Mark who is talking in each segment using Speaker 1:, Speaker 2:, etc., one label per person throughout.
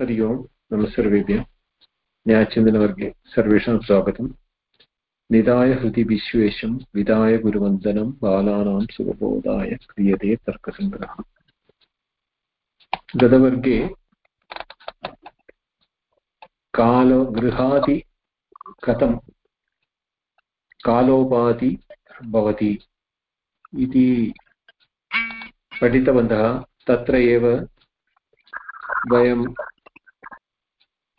Speaker 1: हरि ओम्, नमः सर्वेभ्यः। न्यायचिन्तनवर्गे सर्वेषां स्वागतम्। निधाय हृदि विश्वेशं विधाय गुरुवन्दनं, बालानां सुखबोधाय क्रियते तर्कसङ्ग्रहः। गतवर्गे कालो गृहादि कथं कालोपाधि भवति इति पठितवन्तः, तत्र एव वयं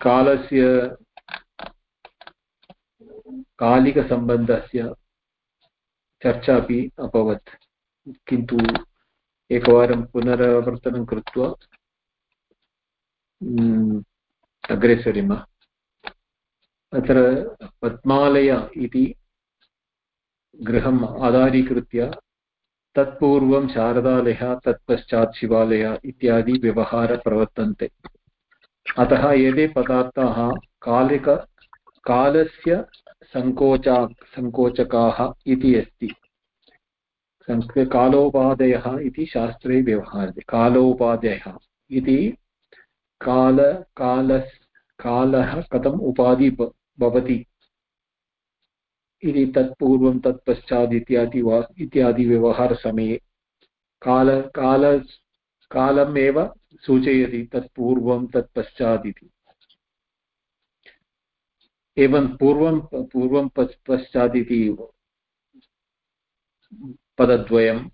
Speaker 1: कालस्य कालिकसम्बन्धस्य चर्चा अपि अभवत्। किन्तु एकवारं पुनरावर्तनं कृत्वा अग्रे सरेम अत्र पद्मालय इति गृहम् आधारीकृत्य तत्पूर्वं शारदालयः, तत्पश्चात् शिवालयः इत्यादि व्यवहारः प्रवर्तन्ते अतः एते पदार्थाः कालिक, कालस्य सङ्कोचा सङ्कोचकाः इति अस्ति। कालोपादयः इति शास्त्रे व्यवहारते कालोपादयः इति काल काल कालः कथम् उपाधि भवति इति तत्पूर्वं तत्पश्चात् इत्यादि वा, इत्यादि व्यवहारसमये। काल काल कालम् एव सूचयति तत् पूर्वं तत् पश्चात् इति एवं पूर्वं पूर्वं पश्चात् इति पदद्वयम्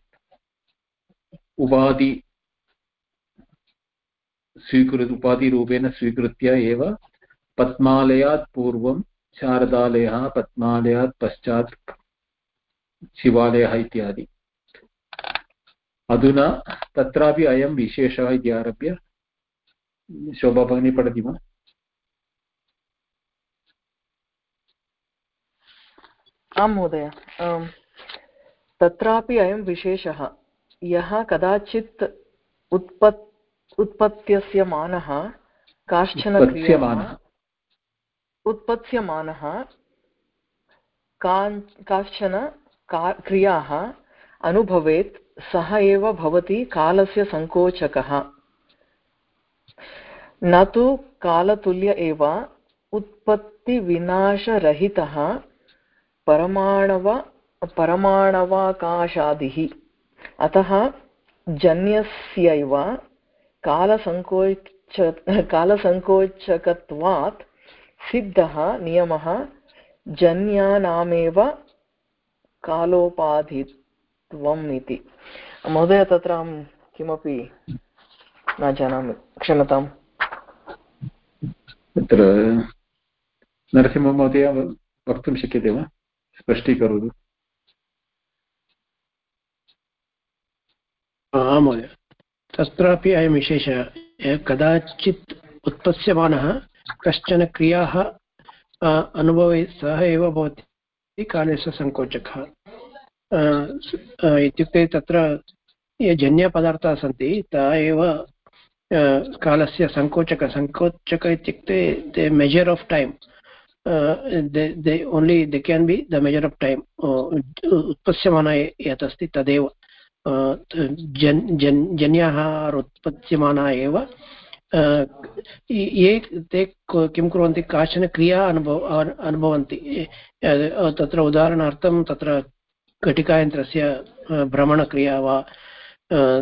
Speaker 1: उपाधि स्वीकृ, उपाधिरूपेण स्वीकृत्य एव पद्मालयात् पूर्वं शारदालयः, पद्मालयात् पश्चात् शिवालयः इत्यादि। अधुना तत्रापि अयं विशेषः इति आरभ्य शोभा भगिनी पठति वा?
Speaker 2: आं महोदय तत्रापि अयं विशेषः। यः कदाचित् उत्पत् उत्पत्स्यमानः काश्चन उत्पत्स्यमानः काश्चन क्रियाः अनुभवेत् सः एव भवति कालस्य सङ्कोचकः। न तु कालतुल्य एव उत्पत्तिविनाशरहितः परमाणव, परमाणवाकाशादिः। अतः जन्यस्यैव कालसङ्कोच, कालसङ्कोचकत्वात् सिद्धः नियमः जन्यानामेव कालोपाधित्वम् इति। महोदय तत्र अहं किमपि न जानामि क्षम्यताम्।
Speaker 1: तत्र नरसिंहमहोदय वक्तुं शक्यते वा? स्पष्टीकरोतु।
Speaker 3: आं महोदय तत्रापि अयं विशेषः कदाचित् उत्पत्स्यमानः कश्चन क्रियाः अनुभवे सः एव भवति कालस्य सङ्कोचकः। इत्युक्ते तत्र ये जन्यपदार्थाः सन्ति ता एव कालस्य सङ्कोचक सङ्कोचक इत्युक्ते the measure of time they only they can be the measure of time उत्पत्स्यमान यत् अस्ति तदेव. जन् जन्, जन्याः उत्पत्स्यमाना एव. ये, ते किं कुर्वन्ति काचन क्रिया अनुभव अनुभवन्ति. तत्र उदाहरणार्थं तत्र घटिकायन्त्रस्य भ्रमणक्रिया वा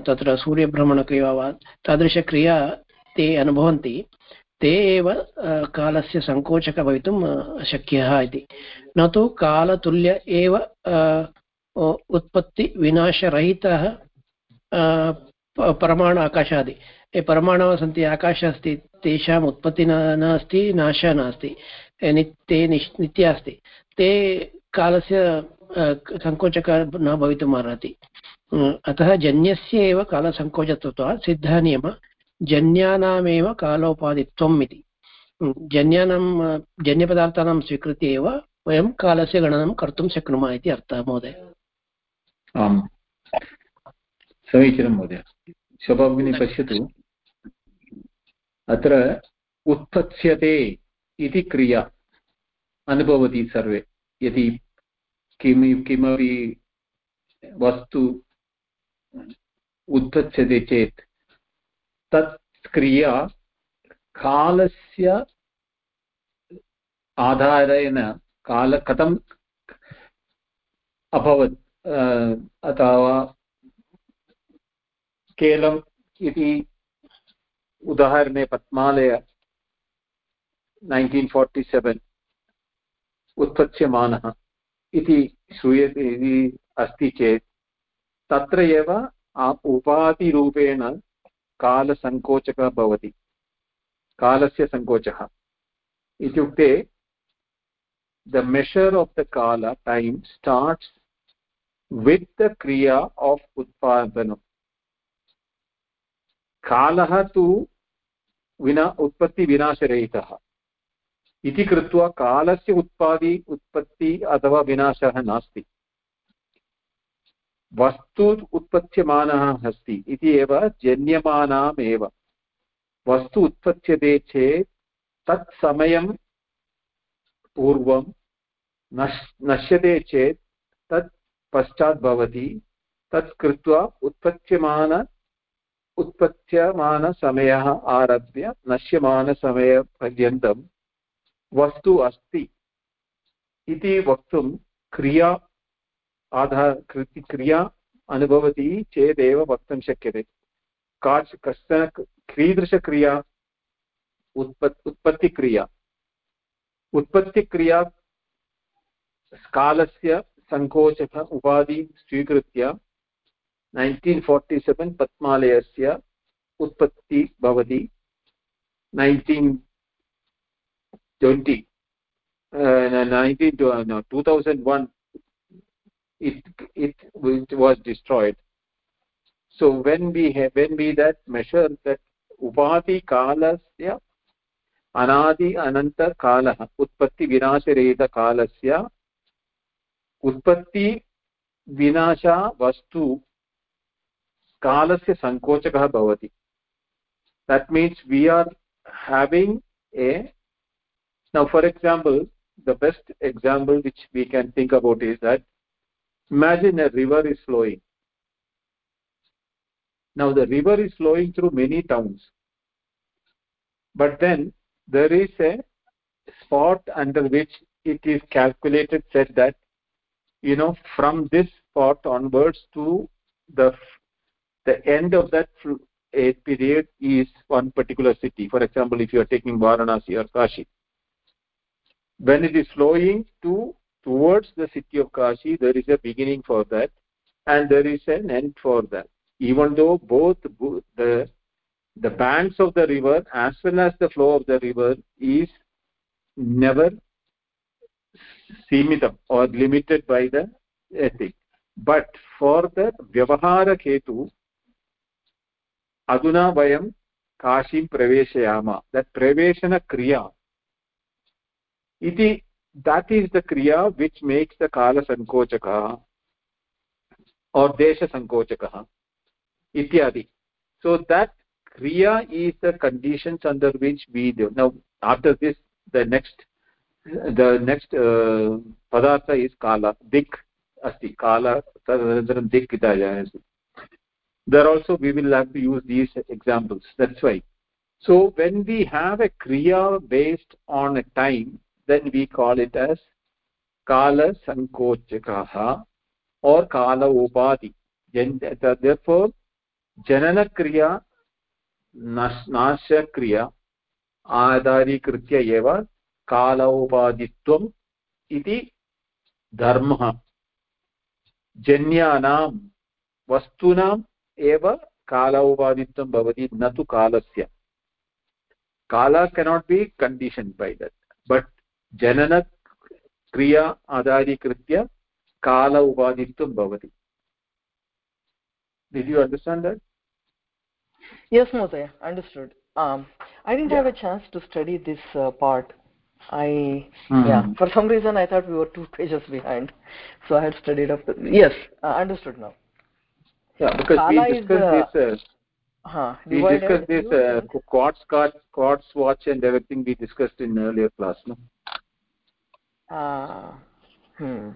Speaker 3: तत्र सूर्यभ्रमणक्रिया वा, तादृशक्रिया ते अनुभवन्ति, ते एव कालस्य सङ्कोचकः भवितुं शक्यः इति। न तु कालतुल्य एव उत्पत्तिविनाशरहितः परमाणु आकाशादि। ये परमाणवः सन्ति, आकाशः अस्ति, तेषाम् उत्पत्तिः न अस्ति नाशः नास्ति। ते नित्या अस्ति। ते कालस्य सङ्कोचकः न भवितुम् अर्हति अतः जन्यस्य एव कालसङ्कोचत्वात् सिद्धः नियमः जन्यानामेव कालोपाधित्वम् इति। जन्यानां जन्यपदार्थानां स्वीकृत्य एव वयं कालस्य गणनं कर्तुं शक्नुमः इति अर्थः महोदय।
Speaker 1: आम्। समीचीनं महोदय। शोभाभगिनी पश्यतु। अत्र उत्पत्स्यते इति क्रिया अनुभवति सर्वे। यदि किमि, किमपि वस्तु उत्पत्स्यते चेत् तत् क्रिया कालस्य आधारेण काल कथम् अभवत् अथवा केलम् इति उदाहरणे पद्मालय नैन्टीन् फार्टि सेवेन् उत्पत्स्यमानः इति श्रूयते, इति अस्ति चेत्। तत्र एव उपाधिरूपेण कालसङ्कोचकः भवति। कालस्य सङ्कोचः। इत्युक्ते, the measure of the kala time starts with the kriya of utpadanam. कालः तु विना उत्पत्तिविनाशरहितः इति कृत्वा कालस्य उत्पादि, उत्पत्ति अथवा विनाशः नास्ति। वस्तु उत्पत्स्यमानः अस्ति, इति एव जन्यमानाम् एव वस्तु उत्पत्स्यते चेत् तत् समयं पूर्वं नश्, नश्यते चेत् तत् पश्चात् भवति, तत् कृत्वा उत्पत्स्यमान उत्पत्स्यमानसमयः आरभ्य नश्यमानसमयपर्यन्तं वस्तु अस्ति इति वक्तुं क्रिया आधार क्रिया अनुभवति चेदेव वक्तुं शक्यते। काच् कश्चन कीदृशक्रिया? उत्पत् उत्पत्तिक्रिया। उत्पत्तिक्रिया कालस्य सङ्कोचक उपाधि स्वीकृत्य नैन्टीन् फार्टि सेवेन् पद्मालयस्य उत्पत्ति भवति। Nineteen twenty nineteen two thousand one it it it was destroyed so when we have when we that measure that upati kalasya anadi ananta kalah utpatti अनादि अनन्तकालः उत्पत्तिविनाशरहितकालस्य उत्पत्तिविनाशा वस्तु कालस्य सङ्कोचकः भवति that means we are having a now for example the best example which we can think about is that imagine a river is flowing. Now the river is flowing through many towns. But then there is a spot under which it is calculated said that you know from this spot onwards to the the end of that period is one particular city. For example if you are taking varanasi or kashi when it is flowing to towards the city of kashi there is a beginning for that and there is an end for that. Even though both the the banks of the river as well as the flow of the river is never simitam or limited by the ethic. But for the vyavahara hetu aduna vayam kashim praveshayama that praveshana kriya iti that is the kriya which makes the kala sankochaka or desha sankochaka ityadi. So that kriya is the conditions under which we do. Now after this the next the next uh, padartha is kala dik asti. Kala tadanantaram dik ita there also we will have to use these examples. That's why. So when we have a kriya based on a time then we call it as kala sankochakaha or kala upadi therefore janana kriya नाशक्रिया आधारीकृत्य एव कालोपाधित्वम् इति धर्मः जन्यानां वस्तूनाम् एव कालोपाधित्वं भवति न तु कालस्य काल cannot be condition by that but जननक्रिया आधारीकृत्य काल उपाधित्वं भवति did you understand that
Speaker 2: yes mother understood um i didn't yeah. have a chance to study this uh, part i mm. yeah for some reason i thought we were two pages behind so i had studied up yes uh, understood now
Speaker 1: yeah because Kala we discussed is, uh, this uh, huh, we discussed this uh, quartz card quartz watch and everything we discussed in earlier class no
Speaker 2: uh hmm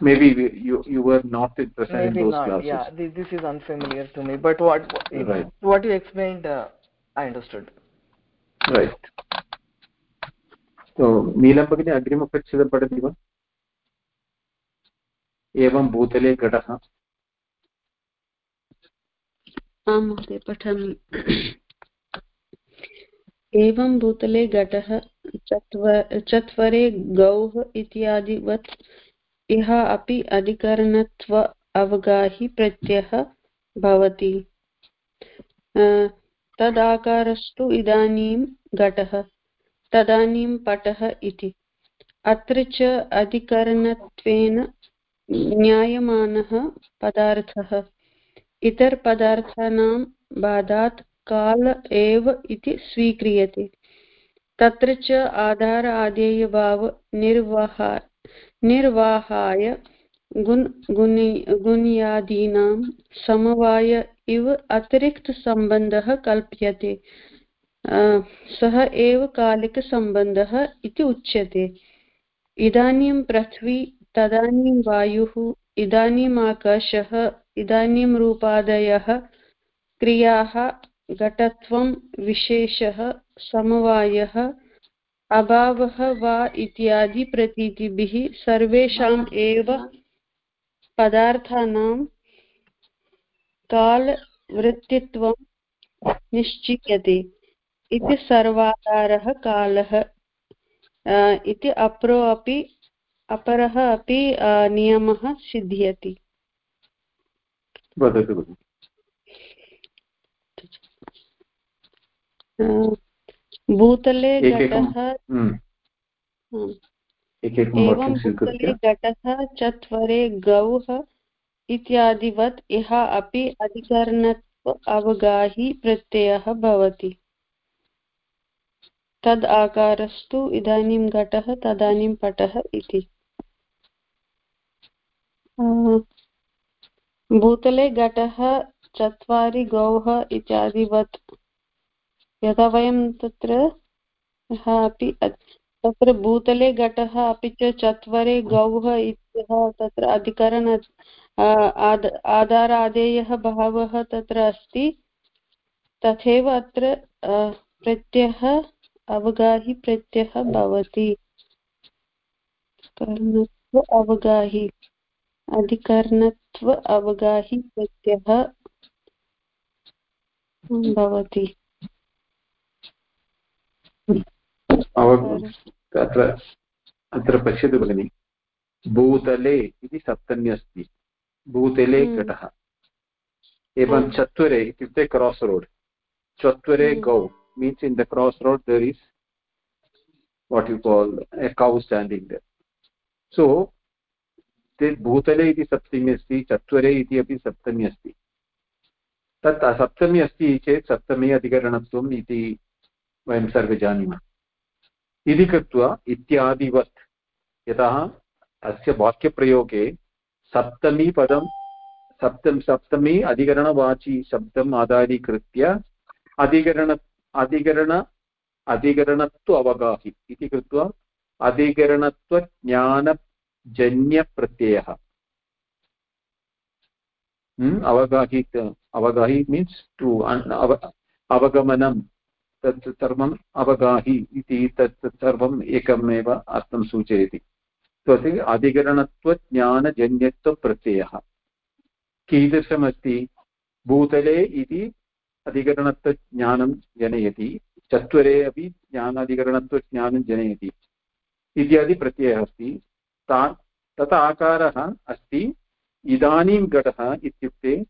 Speaker 1: maybe you you were not present
Speaker 2: maybe
Speaker 1: in those
Speaker 2: not.
Speaker 1: classes
Speaker 2: yeah this, this is unfamiliar to me but what right. what you explained uh, i understood
Speaker 1: right so नीलं भगिनी अग्रिमपरिच्छेदं पठति वा एवं भूतले घटः
Speaker 4: आं महोदय पठामि एवं भूतले घटः चत्वरे गौः इत्यादिवत् इह अपि अधिकरणत्व अवगाहि प्रत्ययः भवति। तदाकारस्तु इदानीं घटः, तदानीं पटः इति। अत्र च अधिकरणत्वेन ज्ञायमानः पदार्थः। इतरपदार्थानां बाधात् काल एव इति स्वीक्रियते। तत्र च आधार आदेयभाव निर्वाहा निर्वाहाय गुण गुणि गुण्यादीनां समवाय इव अतिरिक्तसम्बन्धः कल्प्यते। सः एव कालिकसम्बन्धः इति उच्यते। इदानीं पृथ्वी, तदानीं वायुः इदानीम् आकाशः, इदानीं रूपादयः क्रियाः घटत्वं विशेषः, समवायः, अभावः वा इत्यादि प्रतीतिभिः सर्वेषाम् एव पदार्थानां कालवृत्तित्वं निश्चीयते इति सर्वाकारः कालः। इति अपरो अपि, अपरः अपि नियमः सिद्ध्यति।
Speaker 1: वदतु।
Speaker 4: भूतले घटः
Speaker 1: हम्म।
Speaker 4: एवं भूतले घटः चत्वरे गौः इत्यादिवत् इह अपि अधिकरणत्व अवगाहि प्रत्ययः भवति। तद् आकारस्तु इदानीं घटः तदानीं पटः इति। भूतले घटः चत्वारि गौः इत्यादिवत् यदा वयं तत्र अपि तत्र भूतले घटः, अपि च चत्वरे गौः इत्यः तत्र अधिकरण आधारादेयः भावः तत्र अस्ति। तथैव अत्र प्रत्ययः, अवगाहि प्रत्ययः भवति। कर्णत्व अवगाहि, अधिकर्णत्व अवगाहि प्रत्ययः भवति।
Speaker 1: अत्र अत्र पश्यतु भगिनि भूतले इति सप्तमी अस्ति भूतले। घटः एवं चत्वरे इत्युक्ते क्रास् रोड् चत्वरे। गौ means in the crossroad there is what you call a cow standing there. So ते भूतले इति सप्तमी अस्ति चत्वरे इति अपि सप्तमी अस्ति तत् सप्तमी अस्ति चेत् सप्तमी अधिकरणत्वम् इति वयं सर्वे जानीमः इति कृत्वा इत्यादिवत् यतः अस्य वाक्यप्रयोगे सप्तमी पदं सप्तम सप्तमी अधिकरणवाची शब्दम् आधारीकृत्य अधिकरण अधिकरण अधिकरणत्व अवगाहि। इति कृत्वा अधिकरणत्वज्ञानजन्यप्रत्ययः। हम्म, अवगाहि अवगाहि मीन्स् टु अवगमनं तत् सर्वम् अवगाहि इति तत् सर्वम् एकमेव अर्थं सूचयति। तत् अधिकरणत्वज्ञानजन्यत्वप्रत्ययः। कीदृशमस्ति? भूतले इति अधिकरणत्वज्ञानं जनयति, चत्वरे अपि ज्ञानाधिकरणत्वज्ञानं जनयति इत्यादि प्रत्ययः अस्ति। ता, तत् आकारः अस्ति, इदानीं घटः इत्युक्ते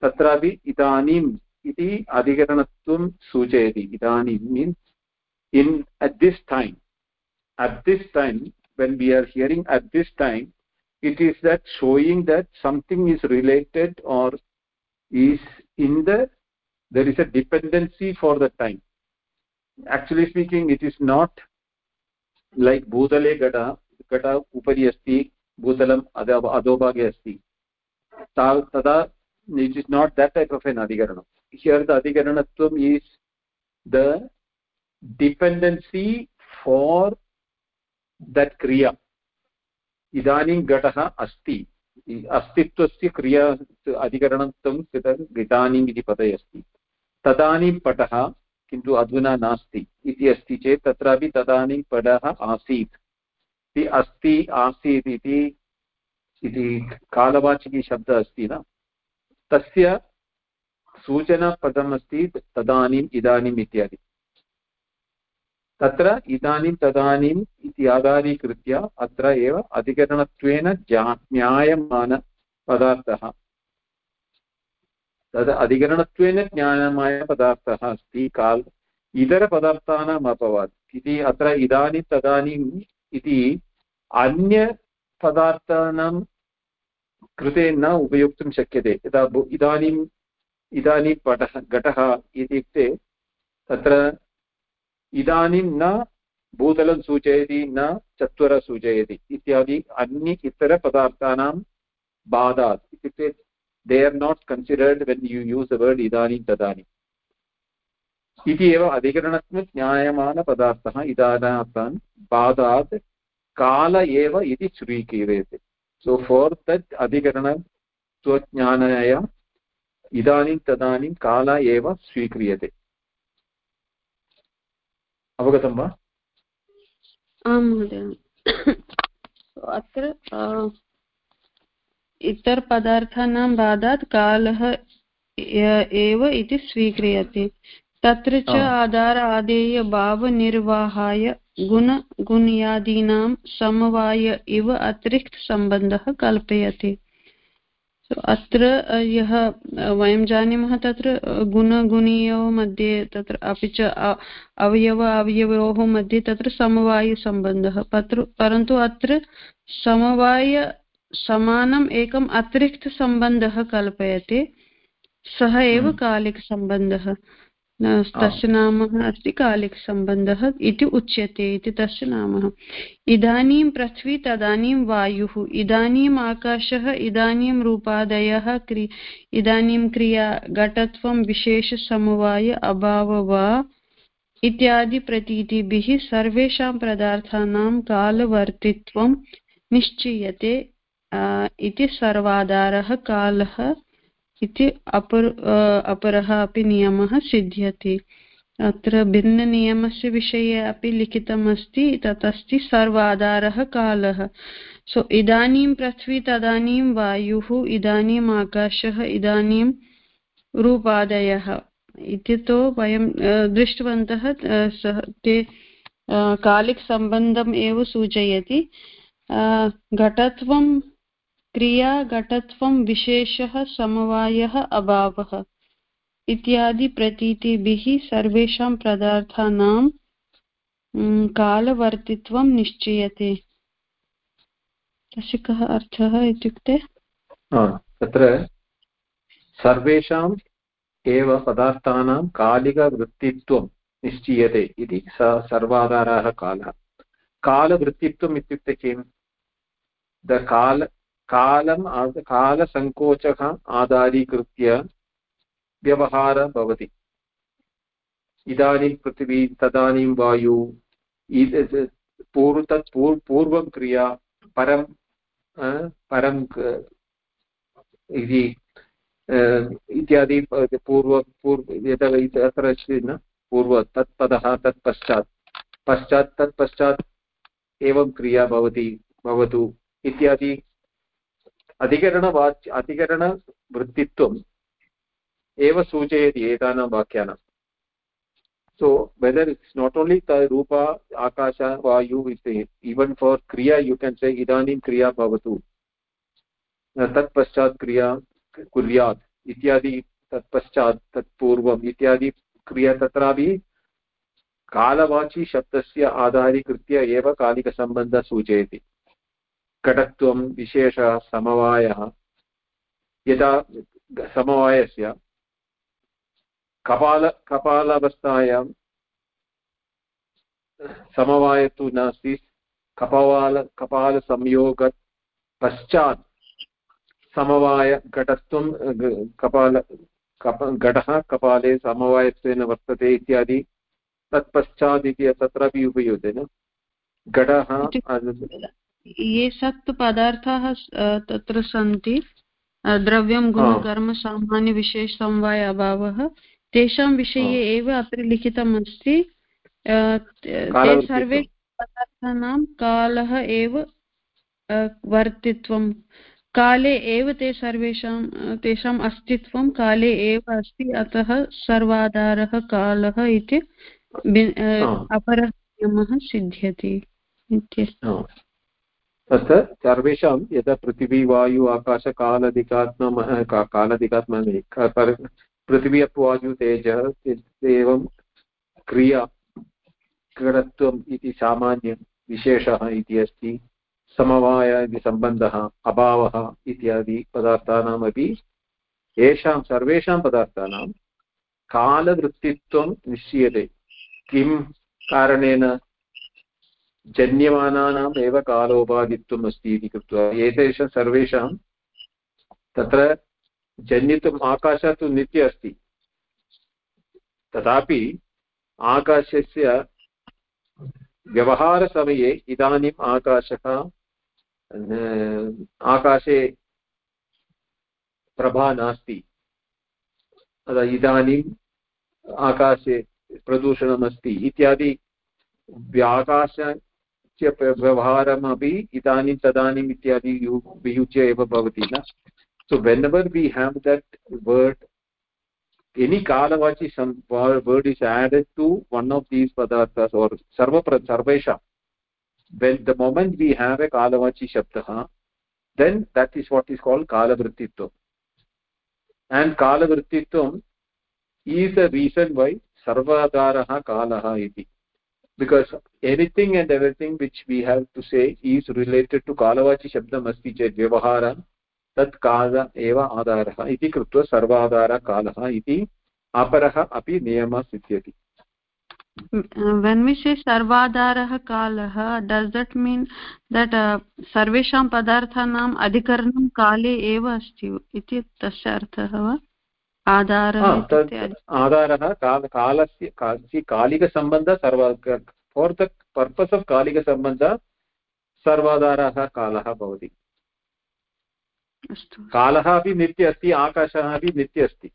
Speaker 1: तत्रापि इदानीम् इति अधिकरणत्वं सूचयति इदानीं means in at this time at this time when we are hearing at this time it is that showing that something is related or is in the there is a dependency for the time actually speaking it is not like bhutale gata gata upari asti bhutalam adobhage asti tada it is not that type of an adhikaranam here the adhikaranatvam is the dependency for that kriya इदानीं घटः अस्ति अस्तित्वस्य क्रिया अधिकरणत्वं इदानीम् इति पदे अस्ति तदानीं पटः किन्तु अधुना नास्ति इति अस्ति चेत् तत्रापि तदानीं पदः आसीत् इति अस्ति आसीत् इति इति कालवाचिकीशब्दः अस्ति न तस्य सूचनापदम् अस्ति तदानीम् इदानीम् इत्यादि। तत्र इदानीं तदानीम् इति आधारीकृत्य अत्र एव अधिकरणत्वेन ज्ञायमानपदार्थः तद् अधिकरणत्वेन ज्ञायमानपदार्थः अस्ति, काल् इतरपदार्थानाम् अपवात् इति अत्र इदानीं तदानीम् इति अन्यपदार्थानां कृते न उपयोक्तुं शक्यते। यदा इदानीम् इदानीं पटः घटः इत्युक्ते तत्र इदानीं न भूतलं सूचयति, न चत्वर सूचयति इत्यादि अन्य इतरपदार्थानां बाधात् इत्युक्ते they are not considered when you use the word इदानीं तदानीम् इति एव अधिकरणत्व ज्ञायमानपदार्थः इदानार्थान् बाधात् काल एव इति स्वीक्रियते। सो फोर् दट् अधिकरणत्वज्ञानाय इदानीं तदानीं काल एव स्वीक्रियते। अवगतं वा?
Speaker 4: आं महोदय। अत्र इतरपदार्थानां बाधात् कालः एव इति स्वीक्रियते। तत्र च आधार आदेय भावनिर्वाहाय गुणगुण्यादीनां समवाय इव अतिरिक्तसम्बन्धः कल्पयते। अत्र यः वयं जानीमः तत्र गुणगुणीयोः मध्ये तत्र अपि च अवयव अवयवयोः मध्ये तत्र समवायसम्बन्धः। परन्तु अत्र समवाय समानम् एकम् अतिरिक्तसम्बन्धः कल्पयते। सः एव हम्म। कालिकसम्बन्धः। तस्य नाम अस्ति कालिकसम्बन्धः इति उच्यते इति तस्य नाम। इदानीं पृथ्वी तदानीं वायुः। इदानीम् आकाशः इदानीं रूपादयः क्रि इदानीं क्रिया घटत्वं विशेषसमवाय अभाव वा इत्यादि प्रतीतिभिः सर्वेषां पदार्थानां कालवर्तित्वं निश्चीयते इति सर्वाधारः कालः इति अपर अपरः अपि नियमः सिद्ध्यति। अत्र भिन्ननियमस्य विषये अपि लिखितमस्ति तत् अस्ति सर्वाधारः कालः। सो, इदानीं पृथ्वी, तदानीं वायुः, इदानीम् आकाशः, इदानीं रूपादयः। इति तु वयं दृष्टवन्तः सः, ते कालिकसम्बन्धम् एव सूचयति। घटत्वं क्रियाघटत्वं विशेषः समवायः अभावः इत्यादि प्रतीतिभिः सर्वेषां पदार्थानां कालवर्तित्वं निश्चीयते। तस्य कः अर्थः इत्युक्ते?
Speaker 1: तत्र सर्वेषाम् एव पदार्थानां कालिकवृत्तित्वं निश्चीयते इति स सर्वाधारः कालः। कालवृत्तित्वम् इत्युक्ते किम्? द काल कालम् कालसङ्कोचः आधारीकृत्य व्यवहारः भवति। इदानीं पृथिवी, तदानीं वायु पूर्व तत् पूर् पूर्वं क्रिया, परं परं इति इत्यादि पूर्व पूर्व यतः अत्र अस्ति न, पूर्व तत्पदः, तत्पश्चात्, पश्चात् तत्पश्चात् एवं क्रिया भवति, भवतु, इत्यादि अधिकरणवाच्य अधिकरणवृत्तित्वम् एव सूचयति एतानां वाक्यानां। So whether it's not only the rupa akasha वायु इवन् फार् क्रिया यु केन् से इदानीं क्रिया भवतु तत्पश्चात् क्रिया कुर्यात् इत्यादि तत्पश्चात् तत्पूर्वम् इत्यादि क्रिया तत्रापि कालवाचि शब्दस्य आधारीकृत्य एव कालिकसम्बन्धः सूचयति घटत्वं विशेषः समवायः। यदा समवायस्य कपाल कपालावस्थायां समवाय तु नास्ति कपाल कपालसंयोग पश्चात् समवायघटत्वं कपाल कप घटः कपाले समवायत्वेन वर्तते इत्यादि तत्पश्चात् इति तत्रापि उपयुज्यते न? घटः
Speaker 4: ये सत्पदार्थाः तत्र सन्ति। द्रव्यं गुणकर्म सामान्यविशेषसमवाय अभावः। तेषां विषये एव अत्र लिखितम् अस्ति ते सर्वे पदार्थानां कालः एव वर्तित्वं। काले एव ते सर्वेषां तेषाम् अस्तित्वं काले एव अस्ति अतः सर्वाधारः कालः इति अपरः नियमः सिद्ध्यति।
Speaker 1: तत्र सर्वेषां यदा पृथिवी, वायु आकाशकालदिकात्मः कालदिकात्मः पृथिवी, अप्वायु, तेजः एवं क्रिया घटत्वम् इति सामान्यविशेषः इति अस्ति। समवाय इति सम्बन्धः, अभावः इत्यादि पदार्थानामपि येषां, सर्वेषां पदार्थानां कालवृत्तित्वं निश्चीयते। किं कारणेन जन्यमानानाम् एव कालोपाधित्वम् अस्ति इति कृत्वा एतेषां सर्वेषां तत्र जन्यत्वम् आकाशः तु नित्य अस्ति। तथापि आकाशस्य व्यवहारसमये इदानीम् आकाशः आकाशे प्रभा नास्ति। इदानीम् आकाशे प्रदूषणमस्ति इत्यादि आकाशस्य व्यवहारमपि इदानीं तदानीम् इत्यादि वियुज्य एव भवति न so whenever we have that word any kalavachi some word is added to one of these padarthas or sarva sarvesha when the moment we have a kalavachi shabdah then that is what is called kalavrittitvam and kalavrittitvam is the reason why sarvadarah kalah iti because anything and everything which we have to say is related to kalavachi shabdam asti chet vyavahara तत् काल एव आधारः इति कृत्वा सर्वाधारकालः इति अपरः अपि नियमः सिद्ध्यति
Speaker 4: when we say sarvadharah kalah does that mean that uh, सर्वेषां पदार्थानाम् अधिकरणं काले एव अस्ति इति तस्य अर्थः वा आधारः
Speaker 1: आधारः कालस्य कालिकसम्बन्धः सर्व फोर् द पर्पस् आफ् कालिकसम्बन्धः सर्वाधारः कालः भवति। कालः अपि नित्य अस्ति आकाशः अपि नित्य अस्ति।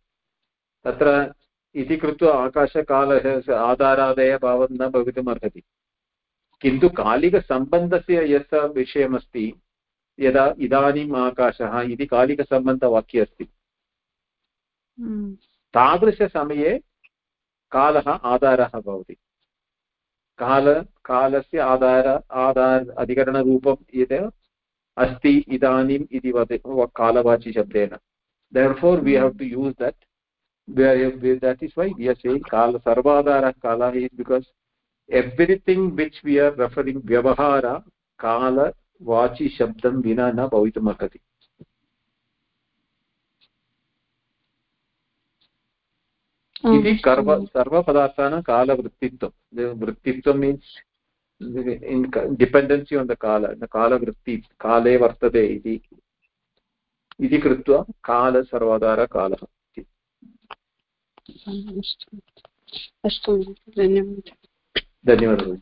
Speaker 1: तत्र इति कृत्वा आकाशकालः आधारादयभावं न भवितुम् अर्हति किन्तु कालिकसम्बन्धस्य यत् विषयमस्ति यदा इदानीम् आकाशः इति कालिकसम्बन्धवाक्ये अस्ति। तादृशसमये कालः आधारः भवति काल कालस्य आधार आधार अधिकरणरूपं यत् अस्ति इदानीम् इति वद कालवाचि शब्देन therefore we have to use that that is why we are saying kala sarvadara kala is because everything which we are referring vyavahara kala vachi shabdam vina na bhavitum arhati इति कर्म सर्वपदार्थानां कालवृत्तित्वं। वृत्तित्वं means on the kala the kala vritti kale vartate iti इति कृत्वा काल सर्वाधार
Speaker 4: अस्तु धन्यवादः।
Speaker 1: धन्यवादः।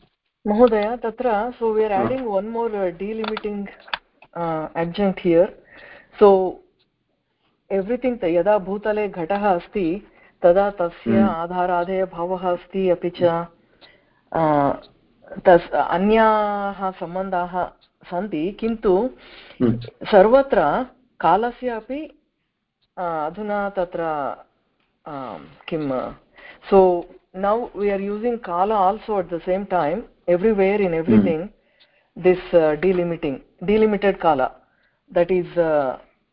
Speaker 2: महोदय तत्र so we are adding one more delimiting adjunct here. So everything यदा भूतले घटः अस्ति तदा तस्य आधाराधेयभावः अस्ति अपि च। तस् अन्याः सम्बन्धाः सन्ति किन्तु हम्म। सर्वत्र कालस्य अपि अधुना तत्र किं so now we are using kala also at the same time everywhere in everything this delimiting delimited kala that is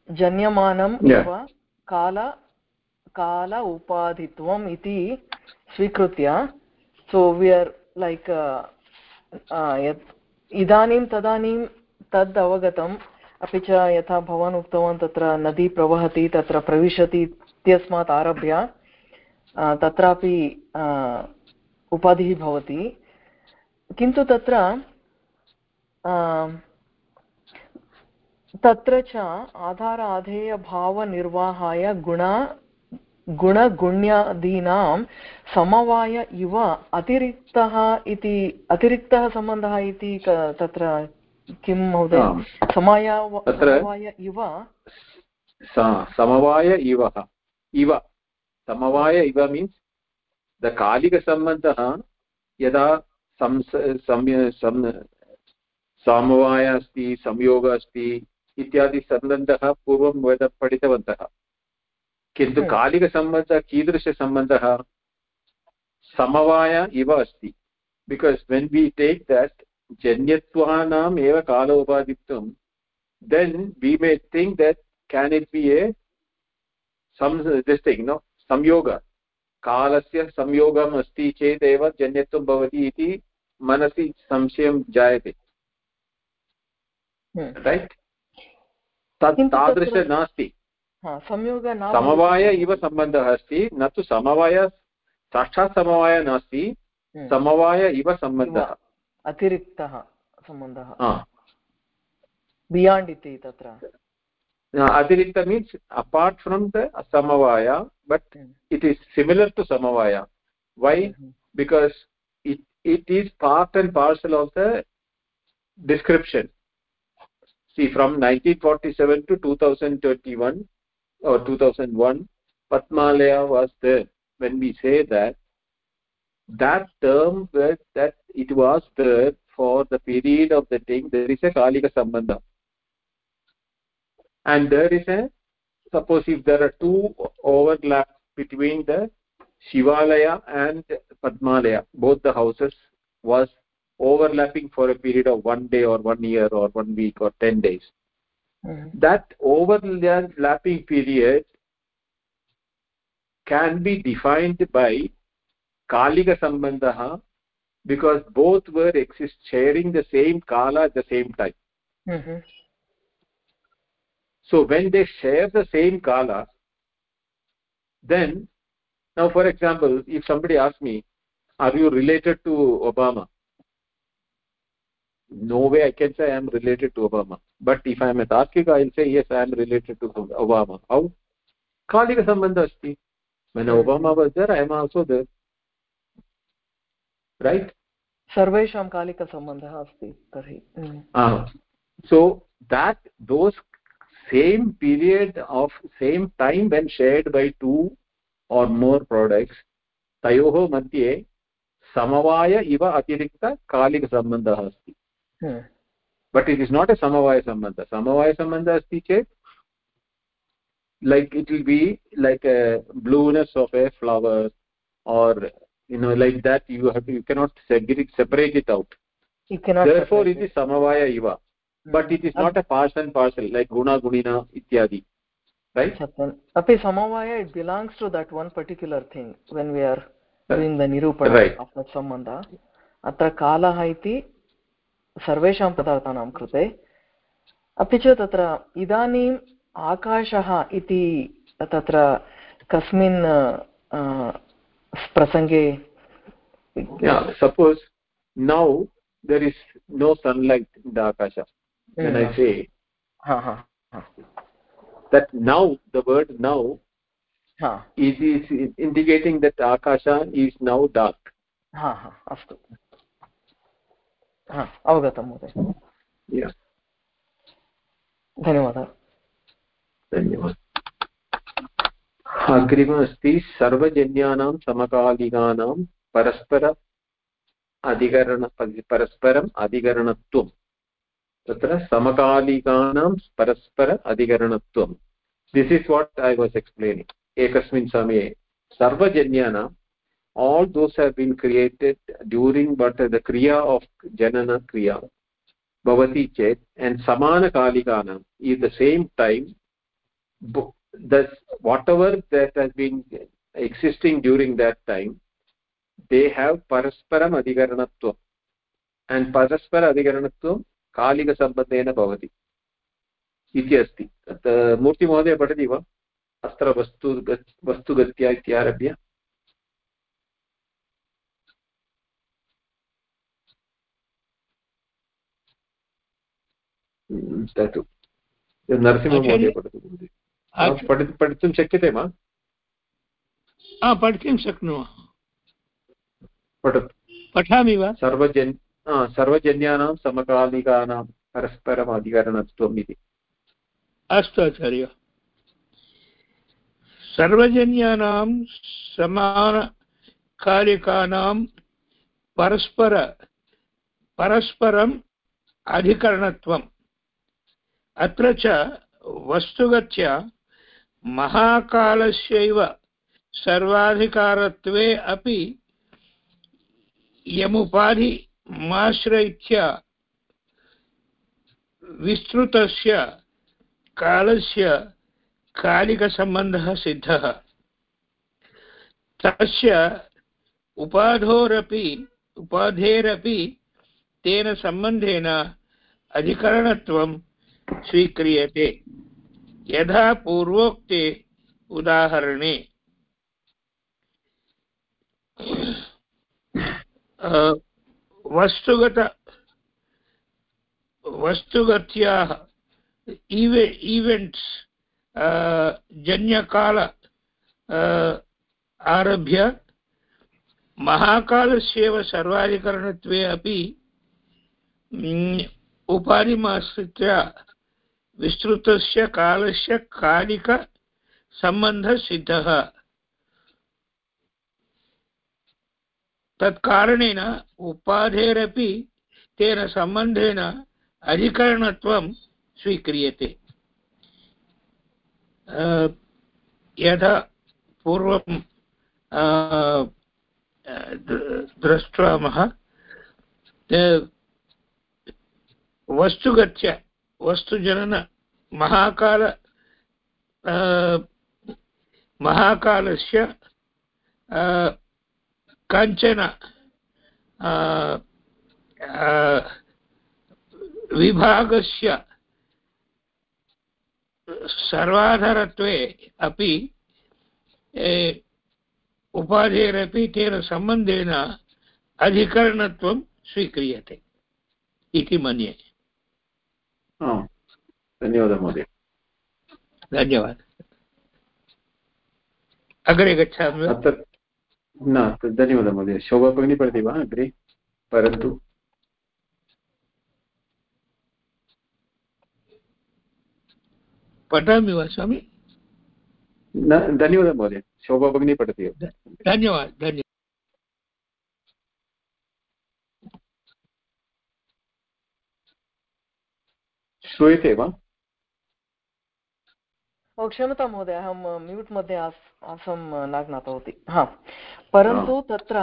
Speaker 2: जन्यमानम् एव काल काल उपाधित्वम् इति स्वीकृत्य सो वि आर् लैक् यत् इदानीं तदानीं तद् अवगतम् अपि च यथा भवान् उक्तवान् तत्र नदी प्रवहति, तत्र प्रविशति इत्यस्मात् आरभ्य तत्रापि उपाधिः भवति। किन्तु तत्र तत्र च आधार आधेयभावनिर्वाहाय गुण गुणगुण्यादीनां समवाय इव अतिरिक्तः इति अतिरिक्तः सम्बन्धः इति तत्र किं महोदय? समाय
Speaker 1: समवाय इव? इव समवाय इव मीन्स् द कालिकसम्बन्धः यदा समवाय अस्ति संयोगः अस्ति इत्यादि सम्बन्धः पूर्वं वयं पठितवन्तः। किन्तु हम्म। कालिकसम्बन्धः कीदृशसम्बन्धः? समवाय इव अस्ति। Because when we take that जन्यत्वानाम् एव कालोपाधित्वं then we may think that can it be a this thing no संयोग। कालस्य संयोगम् अस्ति चेदेव जन्यत्वं भवति इति मनसि संशयं जायते। रैट् तत् तादृश नास्ति। समवाय इव सम्बन्धः अस्ति न तु समवाय साक्षात् समवाय नास्ति हम्म। समवाय इव सम्बन्धः।
Speaker 2: अतिरिक्तः सम्बन्धः। बियाण्ड् इति तत्र।
Speaker 1: अतिरिक्त means apart from the samavaya but it is similar to samavaya. Why because it is part and parcel of the description. See from 1947 to 2021 or 2001 padmalaya was there when we say that that term that, that it was there for the period of the thing there is a kalika sambandha and there is a suppose if there are two overlaps between the shivalaya and padmalaya both the houses was overlapping for a period of one day or one year or one week or 10 days. That overlapping period can be defined by kalika sambandha because both were exist sharing the same kala at the same time. Mm -hmm. so when they share the same kala then now for example if somebody asks me are you related to obama? No way i can say i am related to obama but if i am a tarkika i'll say yes i am related to obama how kalika sambandha asti when obama was there i am also there right
Speaker 2: सर्वेषां कालिकसम्बन्धः अस्ति तर्हि
Speaker 1: so that those same period of same time when shared by two or more products तयोः मध्ये समवाय इव अतिरिक्तकालिकसम्बन्धः अस्ति But it is not a समवायसम्बन्धः समवायसम्बन्धः अस्ति चेत् like it will be like a blueness of a flower or you know like that you have to, you cannot separate it out
Speaker 2: you cannot
Speaker 1: therefore it is samavaya iva but it is not a parcel and parcel like guna gunina ityadi right
Speaker 2: api samavaya it belongs to that one particular thing when we are doing the nirupana right. of that sambandha अत्र कालः इति सर्वेषां पदार्थानां कृते अपि च तत्र इदानीम् आकाशः इति तत्र कस्मिन् प्रसङ्गे
Speaker 1: suppose now there is no sunlight in the akasha when i say
Speaker 2: ha ha
Speaker 1: that now the word now
Speaker 2: ha
Speaker 1: is, is indicating that akasha is now dark
Speaker 2: ha ha astu हा। अवगतं महोदय। धन्यवादः।
Speaker 1: धन्यवादः। अग्रिमस्ति सर्वजन्यानां समकालिकानां परस्पर अधिकरण परस्परम् अधिकरणत्वं तत्र समकालिकानां परस्पर अधिकरणत्वं this is what I was explaining एकस्मिन् समये सर्वजन्यानां all those have been created during but the kriya of janana kriya bhavati chet and samana kalikana is the same time the whatever that has been existing during that time they have parasparam adhikaranatvam and paraspara adhikaranatvam कालिकसम्बन्धेन भवति इति अस्ति तत् मूर्तिमहोदय पठति वा अत्र वस्तु वस्तुगत्या इत्यारभ्य ददातु नरसिंहमहोदय पठतु पठितुं शक्यते वा
Speaker 3: पठितुं शक्नुमः
Speaker 1: पठतु
Speaker 3: पठामि वा
Speaker 1: सर्वजन् सर्वजन्यानां समकालिकानां परस्परम् अधिकरणत्वम् इति
Speaker 3: अस्तु आचार्य
Speaker 5: सर्वजन्यानां समानकार्यकानां परस्पर परस्परम् अधिकरणत्वम् अत्र च वस्तुगत्या महाकालस्यैव सर्वाधिकारत्वे अपि यमुपाधिमाश्रयित्य विस्तृतस्य कालस्य कालिकसम्बन्धः सिद्धः। तस्य उपाधोरपि उपाधेरपि तेन सम्बन्धेन अधिकरणत्वं स्वीक्रियते। यथा पूर्वोक्ते उदाहरणे। वस्तुगत वस्तुगत्याः इवे इवेण्ट्स् जन्यकाल आरभ्य महाकालस्येव सर्वाधिकरणत्वे अपि उपाधिमाश्रित्य विस्तृतस्य कालस्य कालिकसम्बन्धः सिद्धः। तत्कारणेन उपाधेरपि तेन सम्बन्धेन अधिकरणत्वं स्वीक्रियते। यथा पूर्वं द्रष्ट्वामः। वस्तुगत्य वस्तुजनन महाकाल महाकालस्य काञ्चन विभागस्य सर्वाधारत्वे अपि उपाधेरपि तेन सम्बन्धेन अधिकरणत्वं स्वीक्रियते इति मन्ये।
Speaker 1: धन्यवादः महोदय
Speaker 5: धन्यवादः। अग्रे गच्छामि।
Speaker 1: न धन्यवादः महोदय शोभा भगिनी पठति वा अग्रे? परन्तु।
Speaker 5: पठामि वा स्वामि?
Speaker 1: न धन्यवादः महोदय शोभा भगिनी पठति।
Speaker 5: धन्यवादः धन्यवादः।
Speaker 1: श्रूयते वा?
Speaker 2: ओ क्षम्यतां महोदय अहं म्यूट् मध्ये आस् आसं न ज्ञातवती हा। परन्तु तत्र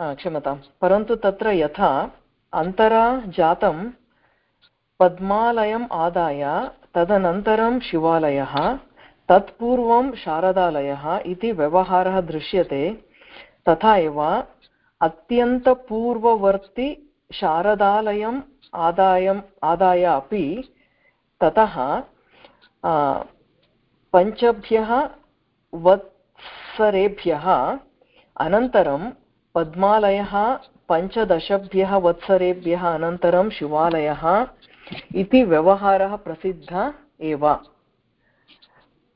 Speaker 2: क्षम्यतां। परन्तु तत्र यथा अन्तरा जातं पद्मालयम् आदाय तदनन्तरं शिवालयः तत्पूर्वं शारदालयः इति व्यवहारः दृश्यते तथा एव अत्यन्तपूर्ववर्ति शारदालयम् आदायम् आदाय अपि ततः पञ्चभ्यः वत्सरेभ्यः, अनन्तरं पद्मालयः, पञ्चदशभ्यः वत्सरेभ्यः, अनन्तरं शिवालयः इति व्यवहारः प्रसिद्धः एव।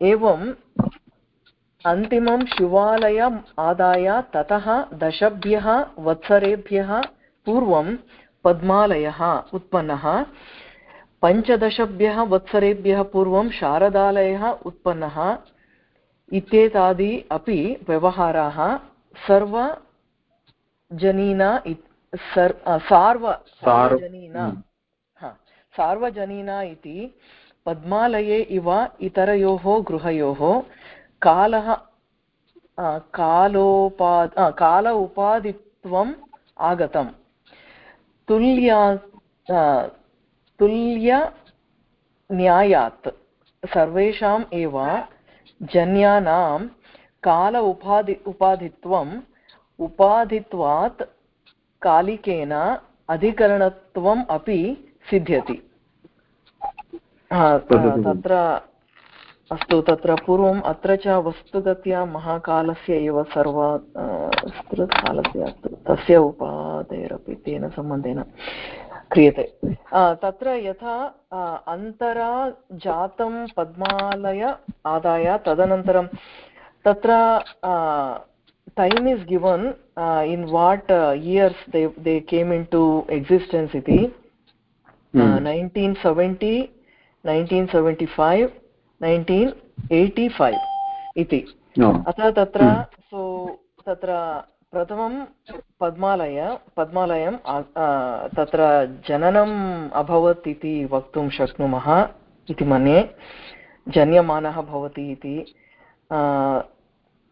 Speaker 2: एवम् अन्तिमं शिवालयम् आदाय ततः दशभ्यः वत्सरेभ्यः पूर्वं पद्मालयः उत्पन्नः। पञ्चदशभ्यः वत्सरेभ्यः पूर्वं शारदालयः उत्पन्नः। इत्येतादि अपि व्यवहाराः। सर्वजनीना सर् सार्व सार्वजनीना। सार्वजनीना इति पद्मालये इव इतरयोः गृहयोः। कालः कालोपा काल उपाधित्वम् आगतम्। तुल्या तुल्यन्यायात् सर्वेषाम् एव जन्यानां काल उपाधि उपाधित्वम् उपाधित्वात् कालिकेन अधिकरणत्वम् अपि सिद्ध्यति। तत्र अस्तु तत्र पूर्वम् अत्र च वस्तुगत्या महाकालस्य एव सर्वा कालस्य अस्तु तस्य उपादेरपि तेन सम्बन्धेन क्रियते। तत्र यथा अन्तरा जातं पद्मालय आदाय तदनन्तरं तत्र time is given uh, in what uh, years they they came into existence iti uh, 1970 1975 1985 इति। अतः तत्र सो तत्र प्रथमं पद्मालय पद्मालयं तत्र जननम् अभवत् इति वक्तुं शक्नुमः इति मन्ये। जन्यमानः भवति इति।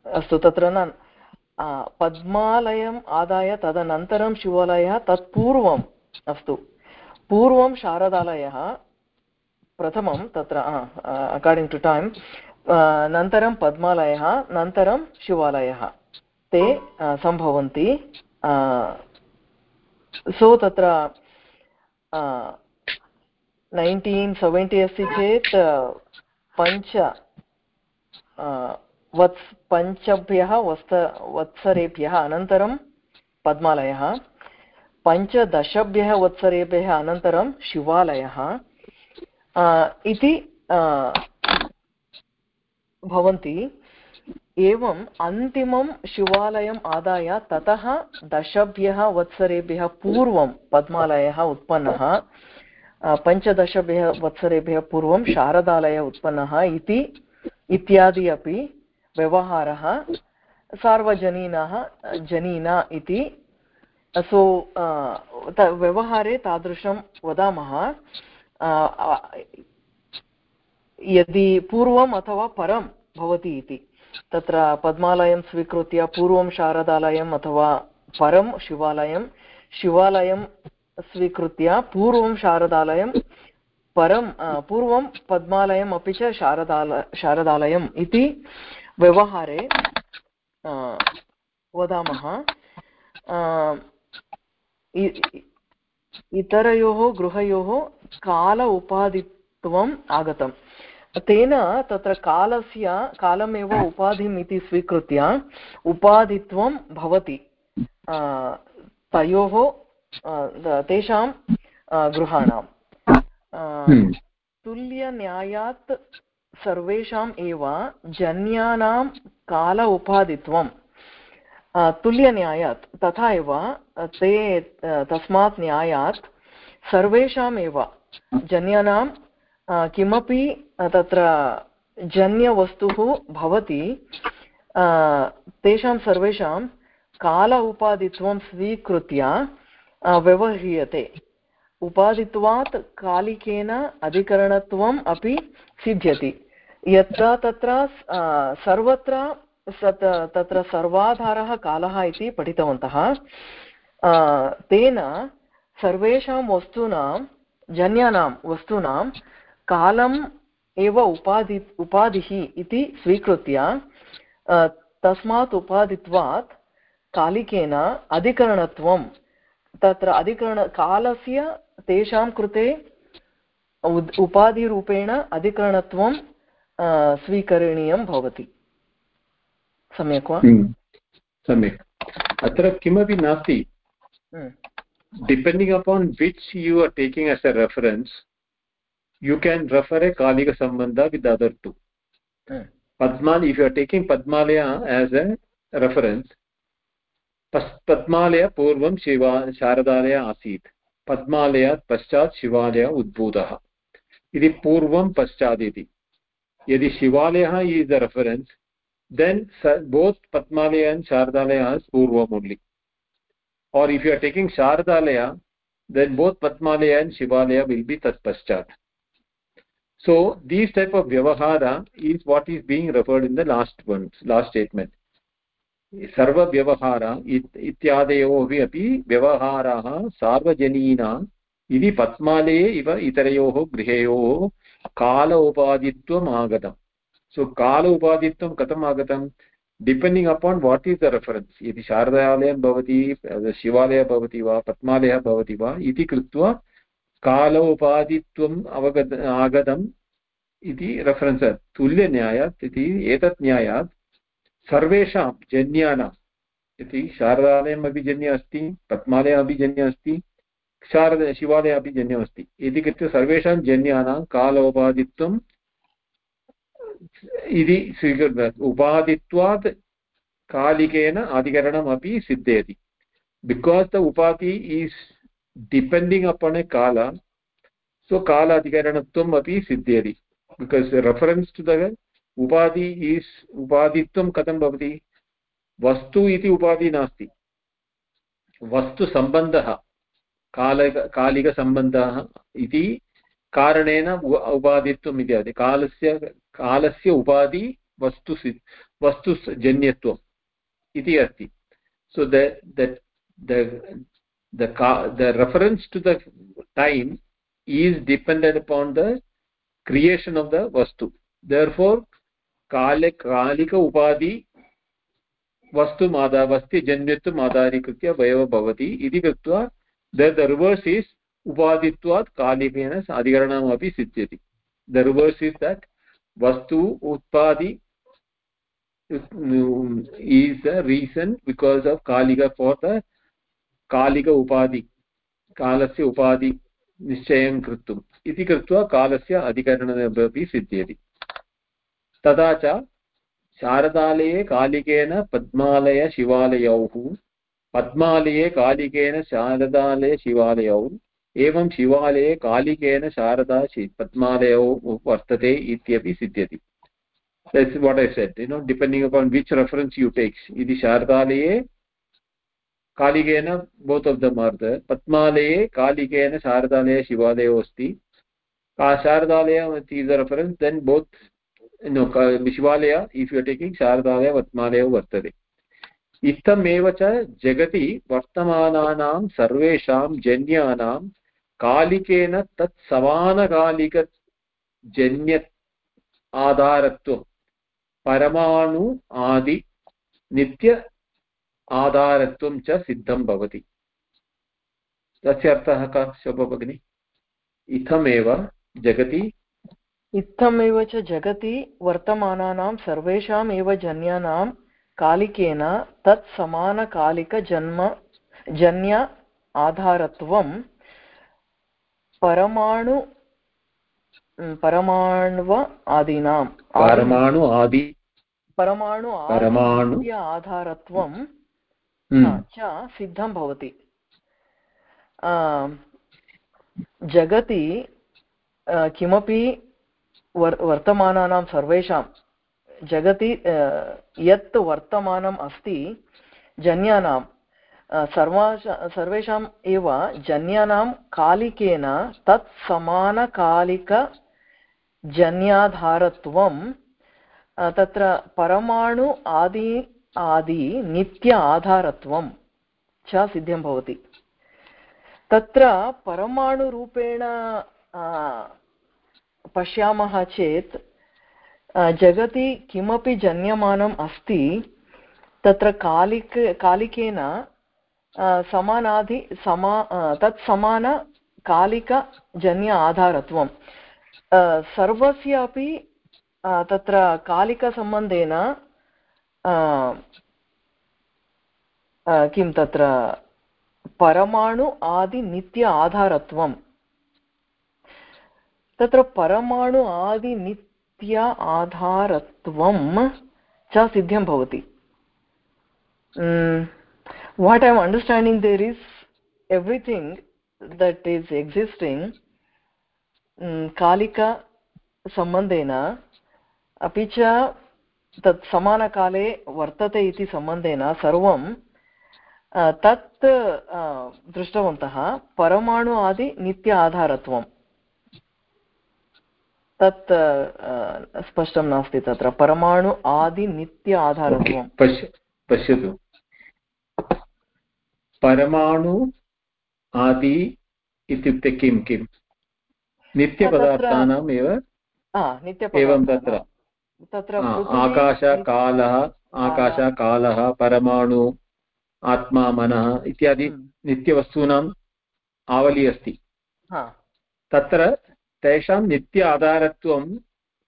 Speaker 2: अस्तु तत्र न पद्मालयम् आदाय तदनन्तरं शिवालयः तत्पूर्वम् अस्तु। पूर्वं शारदालयः प्रथमं तत्र अकार्डिङ्ग् टु टैम् अनन्तरं पद्मालयः अनन्तरं शिवालयः। ते सम्भवन्ति सो तत्र नैन्टीन् सेवेण्टि अस्ति चेत्, पञ्च वत्स्, पञ्चभ्यः वस्त, वत्सरेभ्यः अनन्तरं पद्मालयः, पञ्चदशभ्यः वत्सरेभ्यः अनन्तरं शिवालयः। इति भवन्ति। एवम् अन्तिमं शिवालयम् आदाय ततः दशभ्यः वत्सरेभ्यः पूर्वं पद्मालयः उत्पन्नः। पञ्चदशभ्यः वत्सरेभ्यः पूर्वं शारदालयः उत्पन्नः इति, इत्यादि अपि व्यवहारः। सार्वजनीनः, जनीना इति। सो व्यवहारे तादृशं वदामः। यदि पूर्वम् अथवा परं भवति इति, तत्र पद्मालयं स्वीकृत्य पूर्वं शारदालयम् अथवा परं शिवालयं शिवालयं स्वीकृत्य पूर्वं शारदालयं, परं पूर्वं पद्मालयम् अपि च शारदाल, शारदालयम् इति व्यवहारे वदामः। इतरयोः गृहयोः काल उपाधित्वम् आगतम्। तेन तत्र कालस्य कालमेव उपाधिम् इति स्वीकृत्य उपाधित्वं भवति। तयोः तेषां गृहाणां हम्म। तुल्यन्यायात् सर्वेषाम् एव जन्यानां काल उपाधित्वं तुल्यन्यायात्, तथा एव ते तस्मात् न्यायात् सर्वेषामेव जन्यानां किमपि तत्र जन्यवस्तुः भवति तेषां सर्वेषां काल उपाधित्वं स्वीकृत्य व्यवह्रियते। उपाधित्वात् कालिकेन अधिकरणत्वम् अपि सिद्ध्यति। यत्र तत्र सर्वत्र तत्र सर्वाधारः कालः इति पठितवन्तः। तेन सर्वेषां वस्तूनां, जन्यानां वस्तूनां कालम् एव उपाधि, उपाधिः इति स्वीकृत्य तस्मात् उपाधित्वात् कालिकेन अधिकरणत्वं, तत्र अधिकरण, कालस्य तेषां कृते उपाधिरूपेण अधिकरणत्वं स्वीकरणीयं भवति। सम्यक् वा?
Speaker 1: हम्म, सम्यक्। अत्र किमपि नास्ति। Depending upon which you are taking as a reference a kalika sambandha with the other two. hmm. padmal if you are taking padmalaya as a reference Padmalaya पूर्वं शिवा शारदालय आसीत्। पद्मालयात् पश्चात् शिवालय उद्भूतः इति पूर्वं पश्चात् इति यदि शिवालयः is the reference then both padmalaya and sharadalaya is purvam only or if you are taking sharadalaya then both padmalaya and shivalaya will be tat paschat so these type of vyavahara is what is being referred in the last one last statement सर्वव्यवहार इत्यादयोः अपि व्यवहाराः सार्वजनीना इति पद्मालये इव इतरयोः गृहयोः काल उपाधित्वम् आगतम् सो काल उपाधित्वं कथम् आगतं depending upon what is the reference यदि शारदालयं शिवालयः भवति वा पद्मालयः भवति वा इति कृत्वा काल उपाधित्वम् अवगत आगतम् इति रेफरेन्स् तुल्यन्यायात् इति एतत् न्यायात् सर्वेषां जन्यानाम् इति शारदालयम् अपि जन्य अस्ति पद्मालयः जन्य अस्ति शारद शिवालयः अपि जन्यमस्ति इति कृत्वा सर्वेषां जन्यानां कालोपाधित्वम् इति स्वीकृत उपाधित्वात् कालिकेन अधिकरणमपि सिद्धयति because the upadhi is depending upon a kala so kala अधिकरणत्वम् अपि सिद्ध्यति the reference to the upadhi is उपाधित्वं कथं भवति? वस्तु इति उपाधि नास्ति। वस्तुसम्बन्धः काल कालिकसम्बन्धः इति कारणेन उपाधित्वम् इत्यादि। कालस्य कालस्य उपाधि वस्तु वस्तुजन्यत्वम् इति अस्ति so the the the the the reference to the time is dependent upon the creation of the vastu therefore kale kalika upadhi वस्तु मादा वस्तिजन्यत्वम् आधारीकृत्य वयः भवति इति कृत्वा द रिवर्स् इस् उपाधित्वात् कालिकेन अधिकरणमपि सिद्ध्यति द रिवर्स् इस् दट् वस्तु उत्पादि is the reason because of kalika for the kalika upadhi कालस्य उपाधि निश्चयं कर्तुम् इति कृत्वा कालस्य अधिकरणमपि सिद्ध्यति। तथा च शारदालये कालिकेन पद्मालयशिवालयौः पद्मालये कालिकेन शारदालयशिवालयौ एवं शिवालये कालिकेन शारदा पद्मालयौ वर्तते इत्यपि सिद्ध्यति that's what i said you know depending upon which reference you take idi shardalaye kaligena both of them are there padmalaye kaligena shardalaye shivalayo asti ka shardalaya is the reference then both you know shivalaya if you are taking shardalaya padmalaya vartade इत्थमेव च जगति वर्तमानानां सर्वेषां जन्यानां कालिकेन तत् समानकालिकजन्य आधारत्वं परमाणु आदि नित्य आधारत्वं च सिद्धं भवति। तस्य अर्थः कः, शोभा इत्थमेव जगति।
Speaker 2: इत्थमेव च जगति वर्तमानानां सर्वेषाम् एव जन्यानां कालिकेन तत् समानकालिकजन्म जन्य आधारत्वं परमाणु परमाण्व आदीनां
Speaker 1: परमाणु आदि
Speaker 2: परमाणु परमाणु आधारत्वं हम्म। च सिद्धं भवति जगति किमपि वर् वर्तमानानां सर्वेषां जगति यत् वर्तमानम् अस्ति जन्यानां सर्वाश सर्वेषाम् एव जन्यानां कालिकेन तत् समानकालिक जन्याधारत्वं तत्र परमाणु आदि आदि नित्य आधारत्वं च सिद्धं भवति। तत्र परमाणुरूपेण पश्यामः चेत् जगति किमपि जन्यमानम् अस्ति, तत्र कालिक कालिकेन समानादि समा तत् समानकालिकजन्य आधारत्वं सर्वस्य अपि तत्र कालिकसम्बन्धेन किं तत्र परमाणु आदिनित्य आधारत्वं तत्र परमाणु आदिनित्य आधारत्वं च सिद्ध्यं भवति what i am understanding, there is everything that is existing Kalika सम्बन्धेन अपि च तत् समानकाले वर्तते इति सम्बन्धेन सर्वं तत् दृष्टवन्तः परमाणु आदि नित्य आधारत्वं तत् स्पष्टं नास्ति तत्र परमाणु आदि नित्य आधारत्वं
Speaker 1: पश्यतु परमाणु आदि इत्युक्ते किं किम् नित्यपदार्थानाम् एव? एवं तत्र। तत्र आकाशकालः आकाशकालः परमाणु आत्मा मनः इत्यादि हम्म। नित्यवस्तूनाम् आवली अस्ति। तत्र तेषां नित्य आधारत्वं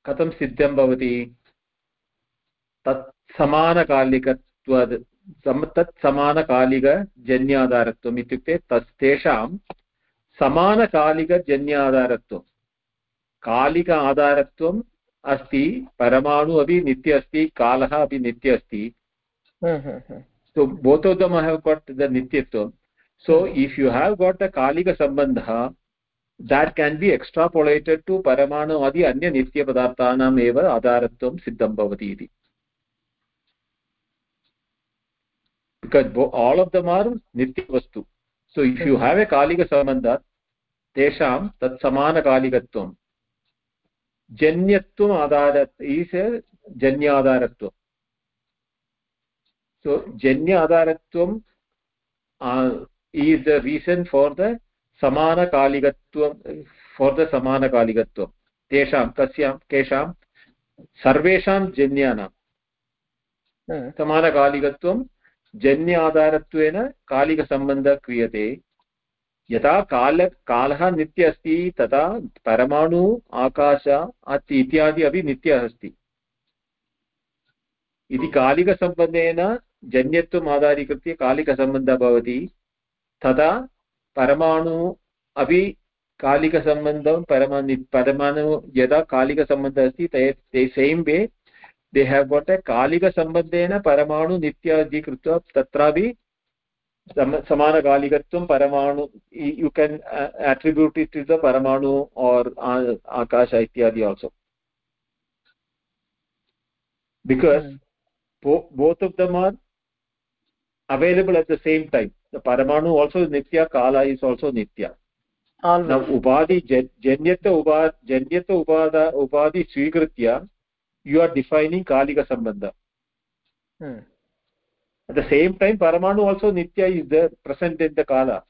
Speaker 1: कथं सिद्धं भवति? तत् समानकालिकत्वात् तत् समानकालिकजन्याधारत्वम् इत्युक्ते तस् तेषां समानकालिकजन्याधारत्वं कालिक आधारत्वम् अस्ति परमाणु अपि नित्य अस्ति कालः अपि नित्य अस्ति of them have got the nityatvam so if you have got the kalika sambandha that can be extrapolated to paramanu adi anya nitya padarthanam eva adaratvam siddham bhavati iti because all of them are nitya vastu so if you have a kalika sambandha tesham tat samana kalikatvam janyatvam adarat is a janya adaratvam so janya adaratvam uh, is the reason for the समानकालिकत्वं for the समानकालिकत्वं तेषां कस्यां केषां सर्वेषां जन्यानां समानकालिकत्वं जन्य आधारत्वेन कालिकसम्बन्धः क्रियते। यथा काल, कालः नित्य अस्ति, तथा परमाणु, आकाश इत्यादि अपि नित्यः अस्ति। इति कालिकसम्बन्धेन जन्यत्वम् आधारीकृत्य कालिकसम्बन्धः भवति। तथा परमाणु अपि कालिकसम्बन्धं परमाणु परमाणु यदा कालिकसम्बन्धः अस्ति, ते same way they have got a kalika paramanu नित्यादी तत्रापि समान परमाणु you can attribute it to the paramanu और आकाश इत्यादि also because both of them are available at the same time the paramanu also nitya kala is also नित्य उपाधि जन्यत उपा जन्यत उपाध उपाधि स्वीकृत्य you are defining kalika sambandha hmm. at the same time paramanu also nitya is there present in the kala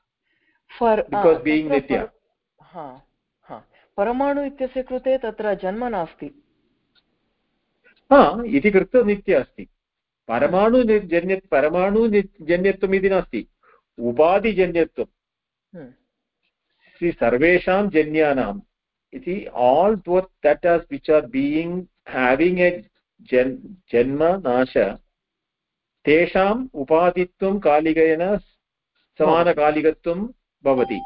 Speaker 2: for
Speaker 1: because uh, being nitya
Speaker 2: ha ha परमाणु इत्यस्य कृते तत्र जन्म नास्ति
Speaker 1: हा इति कृत्वा नित्य अस्ति परमाणु जन्य परमाणु जन्यत्वम् इति नास्ति उपाधिजन्यत्वं हम्म। सर्वेषां जन्यानाम् both that as which are being having a जन् जन्म नाश तेषाम् उपाधित्वं कालिकेन समानकालिकत्वं भवति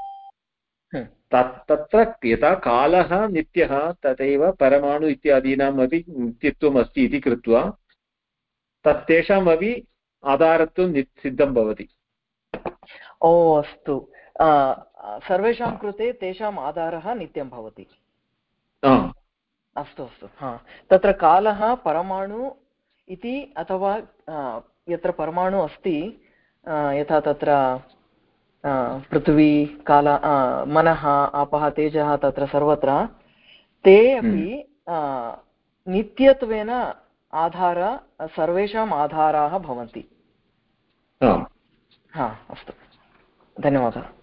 Speaker 1: हम्म। तत्र यथा कालः नित्यः तथैव परमाणु इत्यादीनाम् अपि नित्यत्वम् अस्ति इति कृत्वा तत् तेषामपि आधारत्वं सिद्धं भवति
Speaker 2: ओ अस्तु सर्वेषां कृते तेषाम् आधारः नित्यं भवति। अस्तु अस्तु हा। तत्र कालः परमाणु इति अथवा यत्र परमाणु अस्ति यथा तत्र पृथ्वी काल मनः आपः तेजः तत्र सर्वत्र ते अपि हम्म। नित्यत्वेन आधार सर्वेषाम् आधाराः भवन्ति। हा अस्तु। धन्यवादः।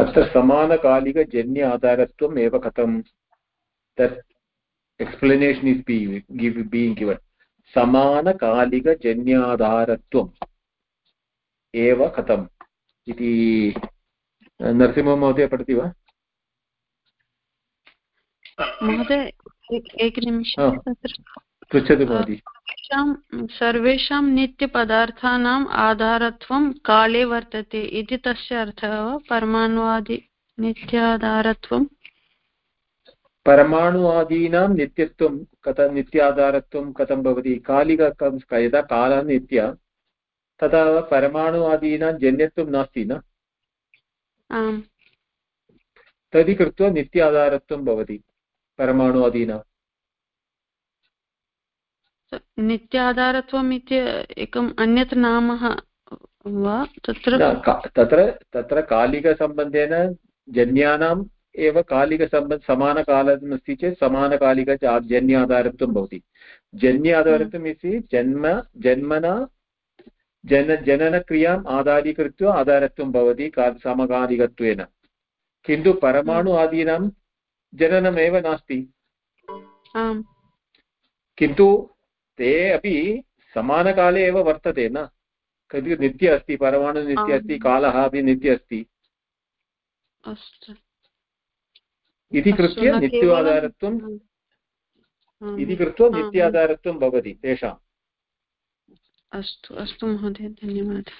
Speaker 1: अत्र समानकालिकजन्य आधारत्वम् एव कथं तत् explanation is be give being given समानकालिकजन्याधारत्वम् एव कथम्। इति नरसिंहमहोदय पठति वा?
Speaker 4: महोदय एकनिमिषं
Speaker 1: पृच्छतु भवती
Speaker 4: सर्वेषां नित्यपदार्थानाम् आधारत्वं काले वर्तते इति तस्य अर्थः वा? परमाणुवादि नित्याधारत्वं?
Speaker 1: परमाणुवादीनां नित्यत्वं कथं नित्याधारत्वं कथं भवति? कालिक यदा कालः नित्य तदा परमाणुवादीनां जन्यत्वं नास्ति न? तदि कृत्वा नित्याधारत्वं भवति परमाणुवादीनां।
Speaker 4: नित्याधारत्वम् इति एकम् अन्यत् नाम वा? तत्र
Speaker 1: तत्र तत्र कालिकसम्बन्धेन जन्यानाम् एव कालिकसम्बन्ध समानकालम् अस्ति चेत् समानकालिक जन्याधारत्वं भवति। जन्याधारत्वम् इति जन्म जन्मना जन जननक्रियाम् आधारीकृत्य आधारत्वं भवति समकालिकत्वेन। किन्तु परमाणु आदीनां जननमेव नास्ति। किन्तु ते अपि समानकाले एव वर्तते न। कति नित्य अस्ति परमाणु नित्य अस्ति कालः अपि नित्य अस्ति। इति कृत्य नित्याधारत्वम् इति कृत्वा नित्याधारत्वं भवति तेषाम्।
Speaker 4: अस्तु अस्तु महोदय धन्यवादः।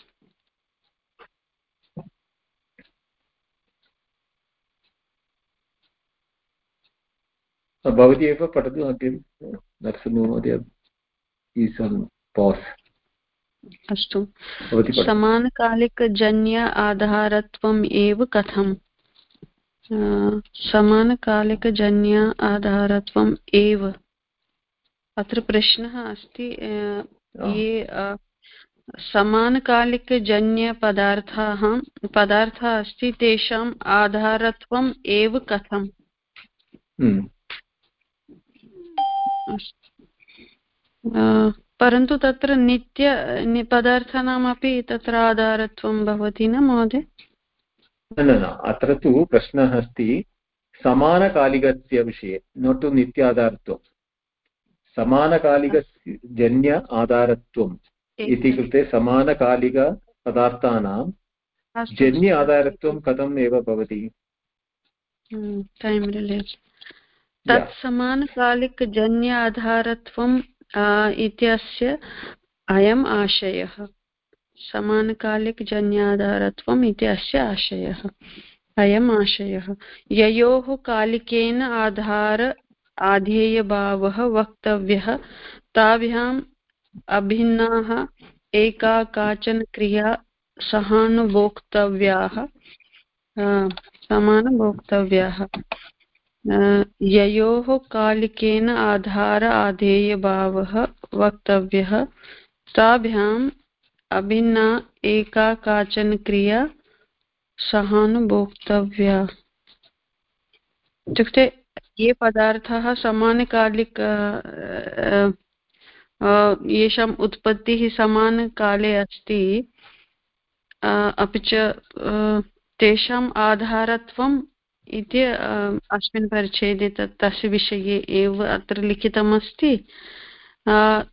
Speaker 1: भवती एव पठतु अग्रिम नरसिंहमहोदय। Is on pause.
Speaker 4: अस्तु। समानकालिकजन्य आधारत्वम् एव कथम्? समानकालिकजन्य आधारत्वम् एव। अत्र प्रश्नः अस्ति ये समानकालिकजन्यपदार्थाः पदार्थः अस्ति तेषाम् आधारत्वम् एव कथम्?
Speaker 1: हम्म।
Speaker 4: परन्तु तत्र नित्य पदार्थानामपि तत्र आधारत्वं भवति न महोदय?
Speaker 1: न न अत्र तु प्रश्नः अस्ति समानकालिकस्य विषये न तु नित्याधारत्वं। समानकालिकजन्य आधारत्वम् इति कृते समानकालिकपदार्थानां जन्य आधारत्वं कथम् एव भवति?
Speaker 4: तत् समानकालिकजन्य आधारत्वम् इत्यस्य अयम् आशयः। समानकालिकजन्याधारत्वम् इति अस्य आशयः। अयम् आशयः। ययोः कालिकेन आधार आधेयभावः वक्तव्यः। ताभ्याम् अभिन्नाः एका काचन क्रिया सहानुभोक्तव्याः। समानभोक्तव्याः। ययोः कालिकेन आधार आधेयभावः वक्तव्यः। ताभ्याम् अभिन्ना एका काचन क्रिया सहानुभोक्तव्या। इत्युक्ते ये पदार्थाः समानकालिक येषाम् उत्पत्तिः समानकाले अस्ति अपि च तेषाम् आधारत्वम् इति अस्मिन् परिच्छेदे तत् तस्य विषये एव अत्र लिखितमस्ति।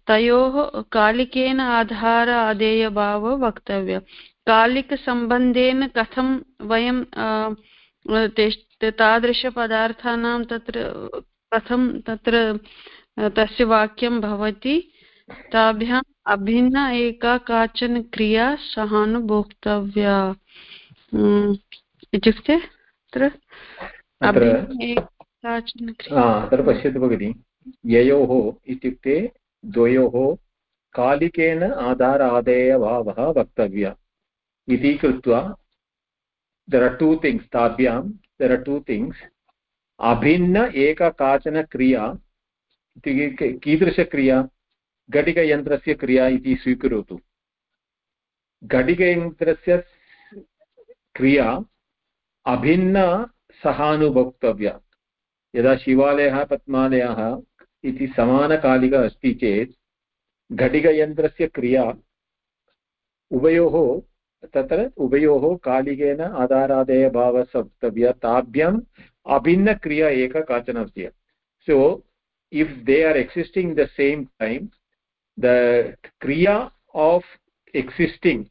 Speaker 4: तयोः कालिकेन आधार आदेयभावो वक्तव्य कालिकसम्बन्धेन कथं वयं तादृशपदार्थानां तत्र, कथं तत्र तस्य वाक्यं भवति, ताभ्याम् अभिन्ना एका काचन क्रिया सहानुभोक्तव्या। इत्युक्ते तत्र
Speaker 1: अत्र पश्यतु भगिनि। ययोः इत्युक्ते द्वयोः कालिकेन आधार आदेयभावः वक्तव्य। इति कृत्वा दर् आर् टु थिङ्ग्स् ताभ्यां दर् आर् टु थिङ्ग्स् अभिन्न एक काचन क्रिया कीदृशक्रिया? घटिकयन्त्रस्य क्रिया इति स्वीकरोतु। घटिकयन्त्रस्य क्रिया अभिन्न सहानुभोक्तव्या। यदा शिवालयः, पद्मालयः इति समानकालिक अस्ति चेत्, घटिकयन्त्रस्य क्रिया उभयोः, तत्र उभयोः कालिकेन आधारादेयभावस्य वक्तव्या ताभ्याम् अभिन्नक्रिया एका काचन अस्ति। सो if they are existing the same time, the kriya of existing,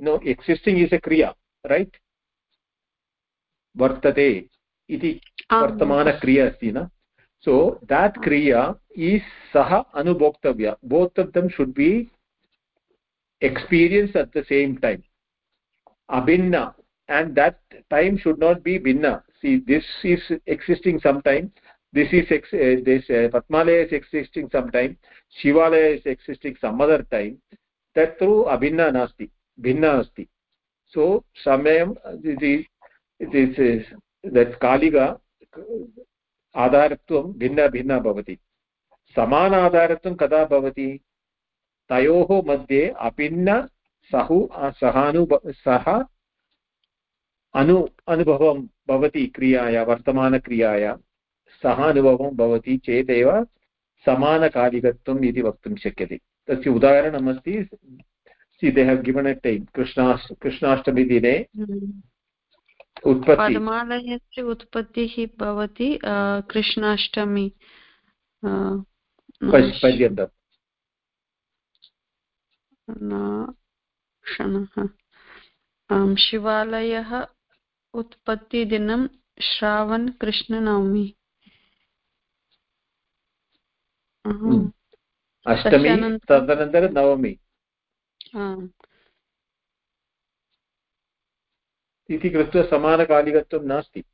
Speaker 1: no, existing is a kriya right? वर्तते इति वर्तमानक्रिया अस्ति न? सो देट् क्रिया इस् सः अनुभोक्तव्य। Both of them should be experience at the same time अभिन्न। And that time should not be भिन्न। See this is existing some time this is x this Padmalaya is existing some time Shivalaya is existing some other time तत्तु अभिन्न नास्ति। भिन्न अस्ति। सो समयं that Kalika आधारत्वं भिन्न भिन्न भवति समान आधारत्वं कदा भवति तयोः मध्ये अभिन्न सहु सहानु सः अनु अनुभवं भवति क्रियाया वर्तमानक्रियाया सः अनुभवं भवति चेदेव समानकालिकत्वम् इति वक्तुं शक्यते तस्य उदाहरणमस्ति they have given a time, krishna's, krishnashtami dine.
Speaker 4: पद्मालयस्य उत्पत्तिः भवति कृष्णाष्टमी क्षणः। शिवालयः उत्पत्तिदिनं श्रावणकृष्णनवमी
Speaker 1: अष्टमी तदनन्तरं नवमी। इति कृत्वा समानकालिकत्वं नास्ति।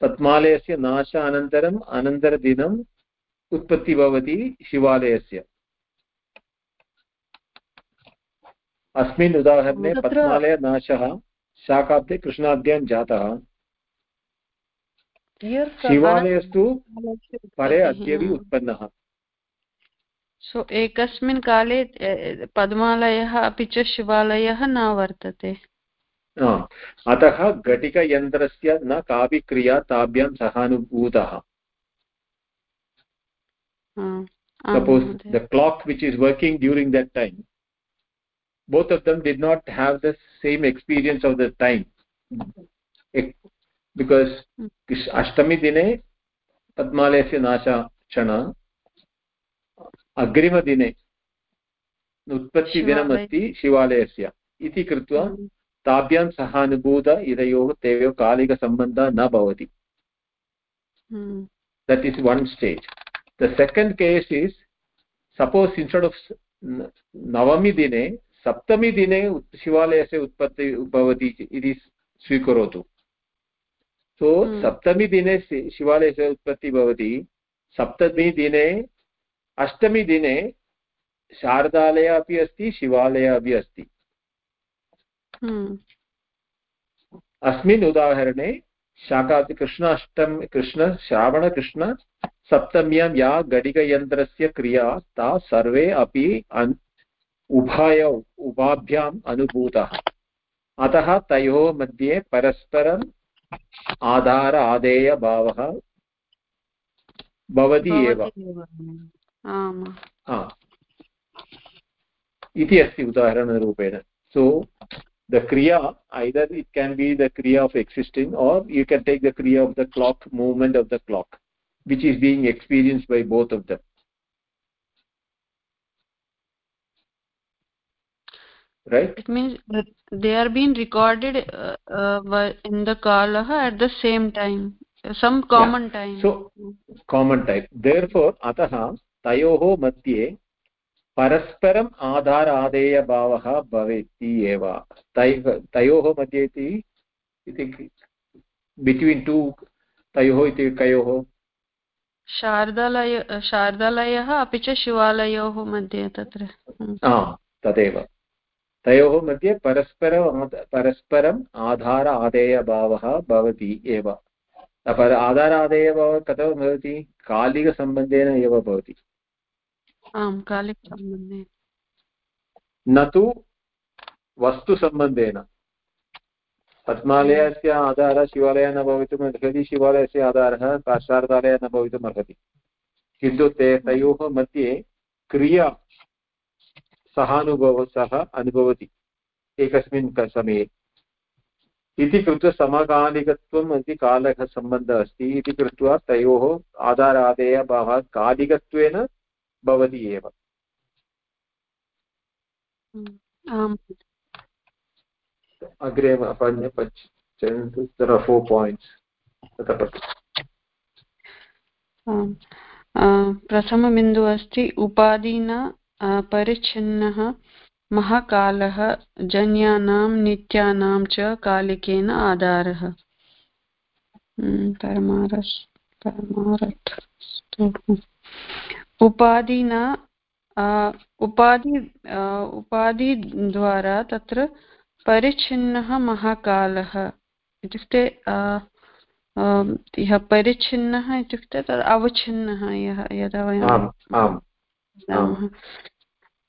Speaker 1: पद्मालयस्य नाश अनन्तरम् अनन्तरदिनम् उत्पत्तिः भवति शिवालयस्य। अस्मिन् उदाहरणे पद्मालयनाशः शाकाब्दे कृष्णाद्यां जातः। शिवालयस्तु परे अद्यपि उत्पन्नः।
Speaker 4: सो एकस्मिन् काले पद्मालयः अपि च शिवालयः न वर्तते।
Speaker 1: अतः घटिकयन्त्रस्य न कापि क्रिया ताभ्यां सहानुभूतः. Suppose the clock which is working during that time both of them did not have the same experience of the time because अष्टमीदिने पद्मालयस्य नाशक्षण अग्रिमदिने उत्पत्तिदिनमस्ति शिवालयस्य इति कृत्वा ताभ्यां सहानुभूत इतयोः तयोः कालिकसम्बन्धः न भवति। That is one stage the second case is suppose instead of navami dine saptami dine शिवालयस्य उत्पत्ति भवति इति स्वीकरोतु सो सप्तमी दिने शिवालयस्य उत्पत्तिः भवति सप्तमी दिने अष्टमी दिने शारदालय अपि अस्ति शिवालय अपि अस्ति अस्मिन् उदाहरणे शाकाति कृष्ण अष्टम कृष्ण श्रावणकृष्ण सप्तम्यां या घटिकयन्त्रस्य क्रिया ता सर्वे अपि उभय उभाभ्याम् अनुभूतः। अतः तयोः मध्ये परस्परम् आधार आदेयभावः भवति एव। इति अस्ति उदाहरणरूपेण। सो the kriya either it can be the kriya of existing or you can take the kriya of the clock movement of the clock which is being experienced by both of them. Right?
Speaker 4: It means they are being recorded uh, uh, in the kala at the same time some common yeah. time.
Speaker 1: So common time therefore atah tayoh madhye परस्परम् आधार आदेयभावः भवति एव तयोः मध्ये इति between to तयोः इति कयोः?
Speaker 4: शारदालय शारदालयः अपि च शिवालयोः मध्ये तत्र।
Speaker 1: तदेव। तयोः मध्ये परस्पर परस्परम् आधार आदेयभावः भवति एव। आधार आदेयभावः कथं भवति? कालिकसम्बन्धेन एव भवति।
Speaker 4: आम् कालिकसम्बन्धेन
Speaker 1: न तु वस्तुसम्बन्धेन। पद्मालयस्य आधारः शिवालयः न भवितुम् अर्हति शिवालयस्य आधारः शारदालयः न भवितुम् अर्हति। किन्तु ते तयोः मध्ये क्रिया सहानुभव सः अनुभवति एकस्मिन् समये। इति कृत्वा समकालिकत्वम् इति कालः सम्बन्धः अस्ति। इति कृत्वा तयोः आधारादेयभावः कालिकत्वेन भवति एव।
Speaker 4: आम्।
Speaker 1: अग्रे पश्यन्तु फोर् पायिण्ट्स्
Speaker 4: प्रथमबिन्दुः अस्ति उपाधिना परिच्छिन्नः महाकालः जन्यानां नित्यानां च कालिकेन आधारः। परमारस् परमारथ उपाधिना उपाधि उपाधिद्वारा तत्र परिच्छिन्नः महाकालः इत्युक्ते यः परिच्छिन्नः इत्युक्ते तद् अवच्छिन्नः यः यदा वयं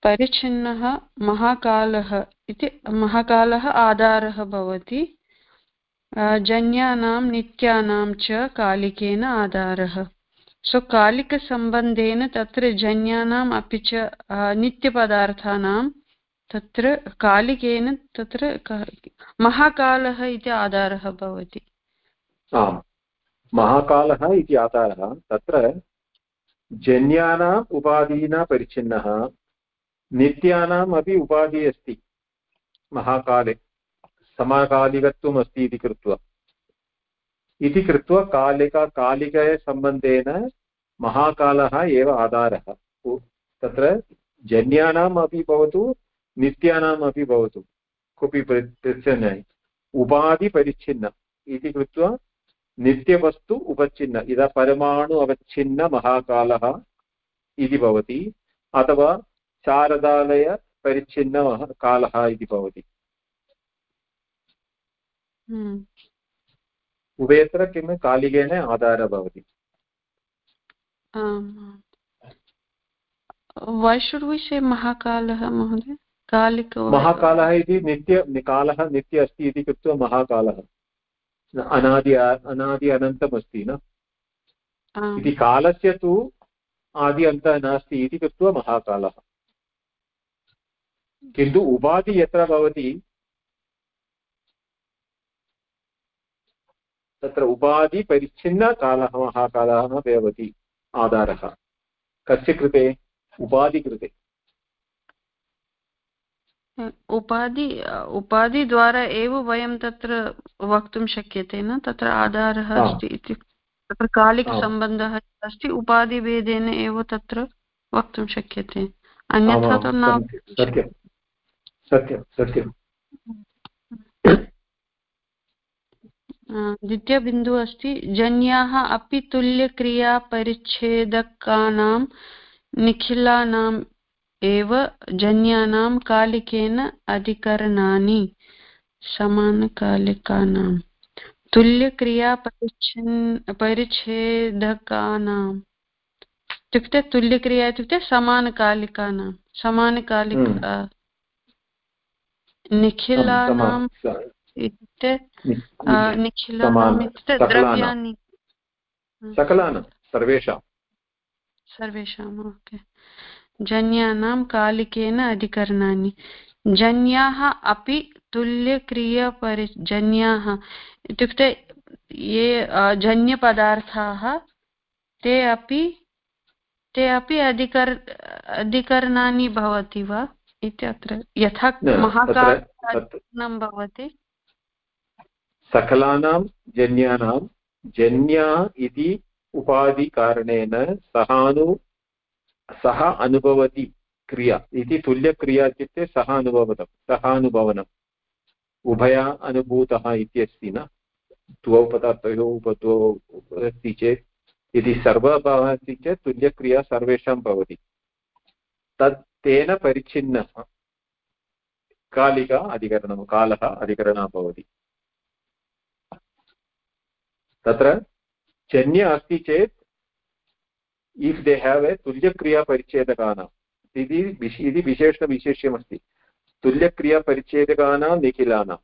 Speaker 4: परिच्छिन्नः महाकालः इति महाकालः आधारः भवति जन्यानां नित्यानां च कालिकेन आधारः। सो कालिकसम्बन्धेन तत्र जन्यानाम् अपि च नित्यपदार्थानां तत्र कालिकेन तत्र महाकालः इति आधारः भवति।
Speaker 1: आम्। महाकालः इति आधारः तत्र जन्यानाम् उपाधिना परिच्छिन्नः, नित्यानाम् अपि उपाधिः अस्ति। महाकाले समकालिकत्वम् अस्ति इति कृत्वा। इति कृत्वा कालिका कालिकसम्बन्धेन महाकालः एव आधारः। तत्र जन्यानाम् अपि भवतु, नित्यानाम् अपि भवतु। कोऽपि प्रश्नः उपाधिपरिच्छिन्न इति कृत्वा नित्यवस्तु उपच्छिन्न। इदा परमाणु अवच्छिन्न महाकालः इति भवति, अथवा शारदालयपरिच्छिन्नः कालः इति भवति।
Speaker 4: हम्म।
Speaker 1: उभयत्र किं कालिकेन आधारः भवति
Speaker 4: महाकालः महोदय कालिक
Speaker 1: महाकालः इति नित्य कालः नित्य अस्ति इति कृत्वा महाकालः अनादि अनादि अनन्तम् अस्ति न इति कालस्य तु आदि अन्तः नास्ति इति कृत्वा महाकालः किन्तु उपाधि यत्र भवति तत्र उपाधिपरिच्छिन्नकालः महाकालः भवति आधारः। कस्य कृते? उपाधिकृते
Speaker 4: उपाधि उपाधिद्वारा एव वयं तत्र वक्तुं शक्यते न? तत्र आधारः अस्ति इति। तत्र कालिकसम्बन्धः अस्ति उपाधिभेदेन एव तत्र वक्तुं शक्यते। अन्यथा तु न
Speaker 1: सत्यं। सत्यं सत्यं।
Speaker 4: द्वितीयबिन्दुः अस्ति जन्याः अपि तुल्यक्रियापरिच्छेदकानां निखिलानाम् एव जन्यानां कालिकेन अधिकरणानि समानकालिकानां तुल्यक्रियापरिच्छिन् परिच्छेदकानाम् इत्युक्ते तुल्यक्रिया इत्युक्ते समानकालिकानां समानकालिक हम्म। इत्युक्ते द्रव्याणि।
Speaker 1: सकलानां सर्वेषां।
Speaker 4: सर्वेषाम् ओके। जन्यानां कालिकेन अधिकरणानि। जन्याः अपि तुल्यक्रियपरि जन्याः इत्युक्ते ये जन्यपदार्थाः ते अपि ते अपि अधिकर अधिकरणानि भवति वा? इति अत्र यथा महाकालं भवति।
Speaker 1: सकलानां जन्यानां, जन्या इति उपाधिकारणेन सहानु सः अनुभवति क्रिया, इति तुल्यक्रिया इत्युक्ते सः अनुभवतं सः अनुभवनम् उभया अनुभूतः इति अस्ति न? द्वौ पदार्थयोः उपद्वौ अस्ति चेत् यदि सर्वभावः अस्ति चेत् तुल्यक्रिया सर्वेषां भवति। तत् तेन परिच्छिन्नः, कालिका अधिकरणं, कालः अधिकरणः भवति। तत्र जन्य अस्ति चेत् इफ् दे हेव् ए तुल्यक्रियापरिच्छेदकानाम् इति इति विशेषणविशेष्यमस्ति तुल्यक्रियापरिच्छेदकानां निखिलानां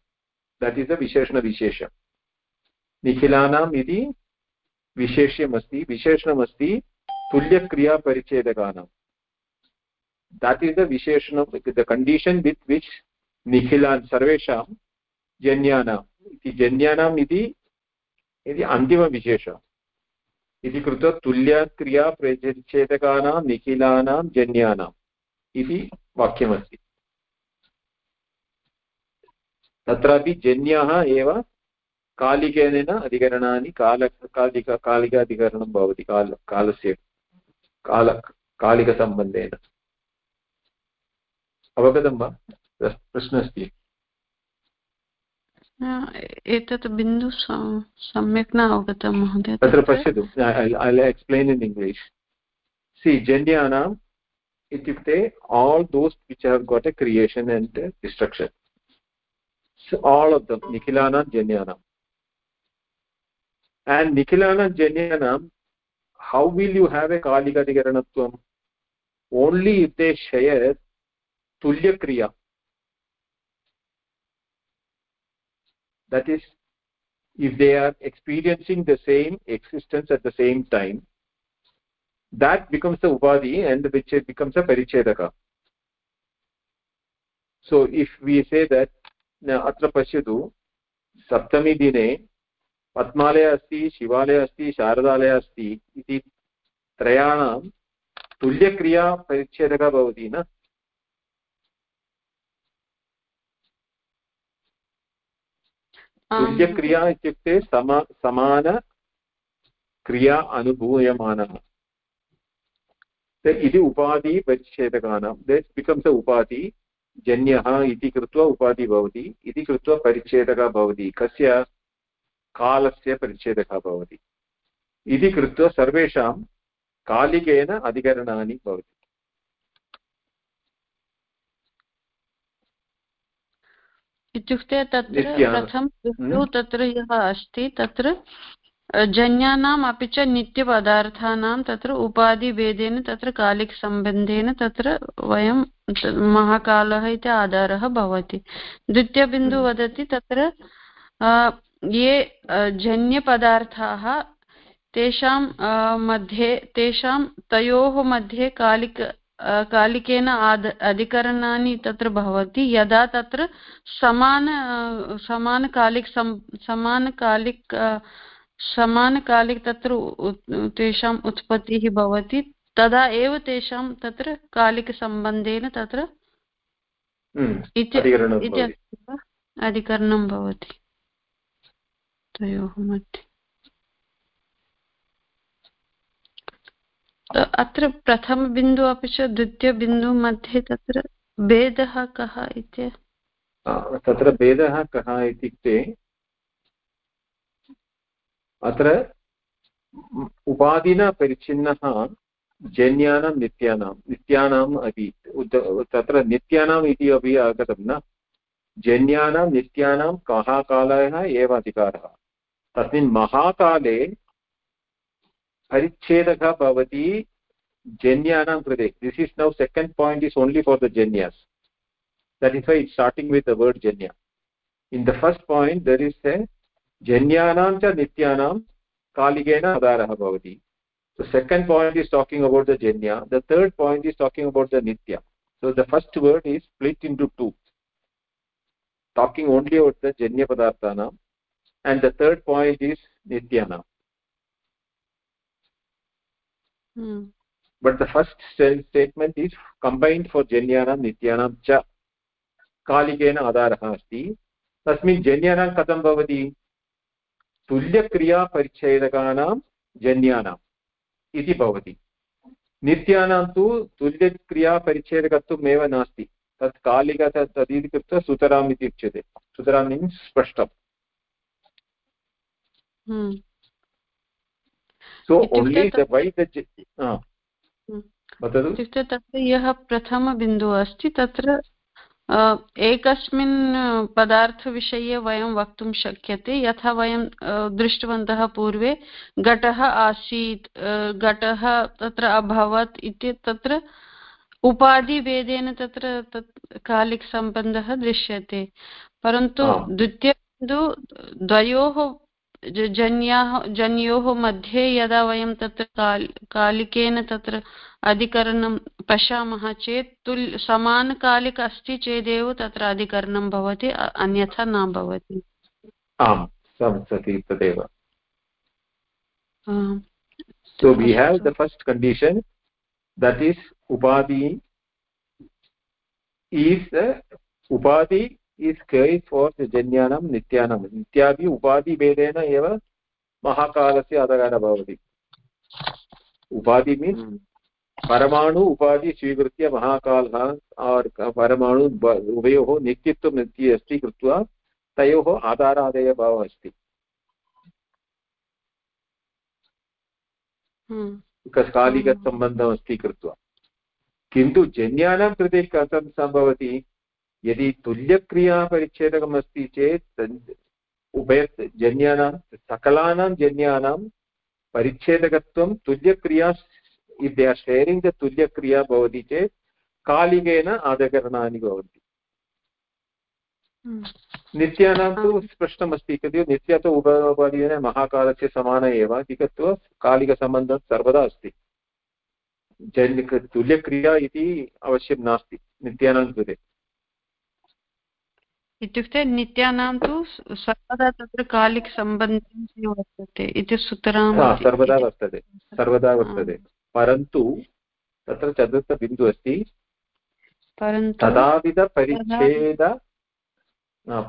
Speaker 1: दट् इस् द विशेषणविशेषं निखिलानाम् इति विशेष्यमस्ति, विशेषणमस्ति तुल्यक्रियापरिच्छेदकानां that is the visheshanam the condition with which nikhilan sarvesham janyanam iti janyanam iti इति अन्तिमविशेषः इति कृत्वा तुल्यक्रिया प्रचेतकानां, निखिलानां जन्यानाम् इति वाक्यमस्ति। तत्रापि जन्याः एव कालिकेन अधिकरणानि, काल, कालिक, कालिकाधिकरणं भवति, काल, कालस्य, काल, कालिकसम्बन्धेन। अवगतं वा? प्रश्नः अस्ति।
Speaker 4: एतत् बिन्दु सम्यक् न अवगतं महोदय
Speaker 1: तत्र पश्यतु एक्स्प्लेन् इन् इङ्ग्लिश् सि जन्यानाम् इत्युक्ते all those which have got a creation and destruction all of them निखिलानां जन्यानाम् and nikhilanam janyanam how will you have a kalika adhikaranatvam only if they share tulya kriya. that is if they are experiencing the same existence at the same time that becomes the upadhi and which becomes a parichedaka so if we say that अत्र पश्यतु सप्तमीदिने पद्मालयः अस्ति शिवालयः अस्ति शारदालयः अस्ति इति त्रयाणां तुल्यक्रियापरिच्छेदकः भवति न तुल्यक्रिया इत्युक्ते सम समानक्रिया अनुभूयमानः। इति उपाधि परिच्छेदकानां। दिस् बिकम्स् अ उपाधि, जन्यः इति कृत्वा उपाधि भवति, इति कृत्वा परिच्छेदकः भवति, कस्य कालस्य परिच्छेदकः भवति। इति कृत्वा सर्वेषां कालिकेन अधिकरणानि भवति।
Speaker 4: इत्युक्ते तत्र प्रथम बिन्दुः तत्र यः अस्ति तत्र जन्यानाम् अपि च नित्यपदार्थानां तत्र उपाधिभेदेन तत्र कालिकसम्बन्धेन तत्र वयं महाकालः इति आधारः भवति। द्वितीयबिन्दुः वदति तत्र ये जन्यपदार्थाः तेषां मध्ये तेषां तयोः मध्ये कालिक कालिकेन आद अधिकरणानि तत्र भवति। यदा तत्र समान समानकालिक समानकालिक समानकालिक तत्र तेषाम् उत्पत्तिः भवति। तदा एव तेषां तत्र कालिकसम्बन्धेन तत्र
Speaker 1: हम्म,
Speaker 4: अधिकरणं भवति। तयोः मध्ये। अत्र प्रथमबिन्दु अपि च द्वितीयबिन्दु मध्ये तत्र भेदः कः इति?
Speaker 1: तत्र भेदः कः इत्युक्ते अत्र उपाधिना परिच्छिन्नः जन्यानां नित्यानां, नित्यानाम् अपि तत्र नित्यानाम् इति अपि आगतं न? जन्यानां, नित्यानां कः कालः एव अधिकारः। तस्मिन् महाकाले परिच्छेदः भवति जन्यानां कृते this is now second point is only for the जन्यास् that is why it's starting with the word जन्या in the first point there is a जन्यानां च नित्यानां कालिकेन आधारः भवति the second point is talking about the janya the third point is talking about the nitya so the first word is split into two talking only about the janya padarthana and the third point is nityana
Speaker 4: Hmm.
Speaker 1: But the first statement is combined for जन्यानां नित्यानां च कालिकेन आधारः अस्ति तस्मिन् जन्यानां कथं भवति तुल्यक्रियापरिच्छेदकानां जन्यानाम् इति भवति नित्यानां तु तुल्यक्रियापरिच्छेदकत्वम् एव नास्ति तत् कालिक तदिति कृत्वा सुतराम् इति उच्यते सुतरां मीन्स् स्पष्टम्. So only the why the वदतु?
Speaker 4: इत्युक्ते तत्र यः प्रथमबिन्दुः अस्ति तत्र एकस्मिन् पदार्थविषये वयं वक्तुं शक्यते। यथा वयं दृष्टवन्तः पूर्वे घटः आसीत् घटः तत्र अभवत् इति तत्र उपाधिभेदेन तत्र तत् कालिकसम्बन्धः दृश्यते। परन्तु द्वितीयबिन्दु द्वयोः जन्याः जन्योः मध्ये यदा वयं तत्र काल् कालिकेन तत्र अधिकरणं पश्यामः चेत् तुल् समानकालिक अस्ति चेदेव तत्र अधिकरणं भवति अन्यथा न भवति।
Speaker 1: आम् सति तदेव। so we have the first condition that is upadi is the upadi is carried for the janyanam nityanam. Nityadi upadi vedena eva महाकालस्य अधकारः भवति उपाधि मीन्स् परमाणु उपाधि स्वीकृत्य महाकालः परमाणु उभयोः नित्यत्वं नित्ये अस्ति कृत्वा तयोः आधारादयभावः अस्ति कालिकसम्बन्धम् अस्ति कृत्वा किन्तु जन्यानां कृते कथं सम्भवति यदि तुल्यक्रियापरिच्छेदकम् अस्ति चेत् उभय जन्यानां सकलानां जन्यानां परिच्छेदकत्वं तुल्यक्रिया if they are sharing the tulya kriya bhavati कालिकेन आदकरणानि भवन्ति। नित्यानां तु स्पष्टमस्ति खलु नित्य तु उपादेन महाकालस्य समान एव इति कृत्वा कालिकसम्बन्धः सर्वदा अस्ति। जन् तुल्यक्रिया इति अवश्यं नास्ति नित्यानां कृते।
Speaker 4: इत्युक्ते नित्यानां तु सर्वदा तत्र कालिकसम्बन्धं वर्तते इति सुतरां
Speaker 1: सर्वदा वर्तते सर्वदा वर्तते। परन्तु तत्र चतुर्थबिन्दुः अस्ति। तदाविधपरिच्छेद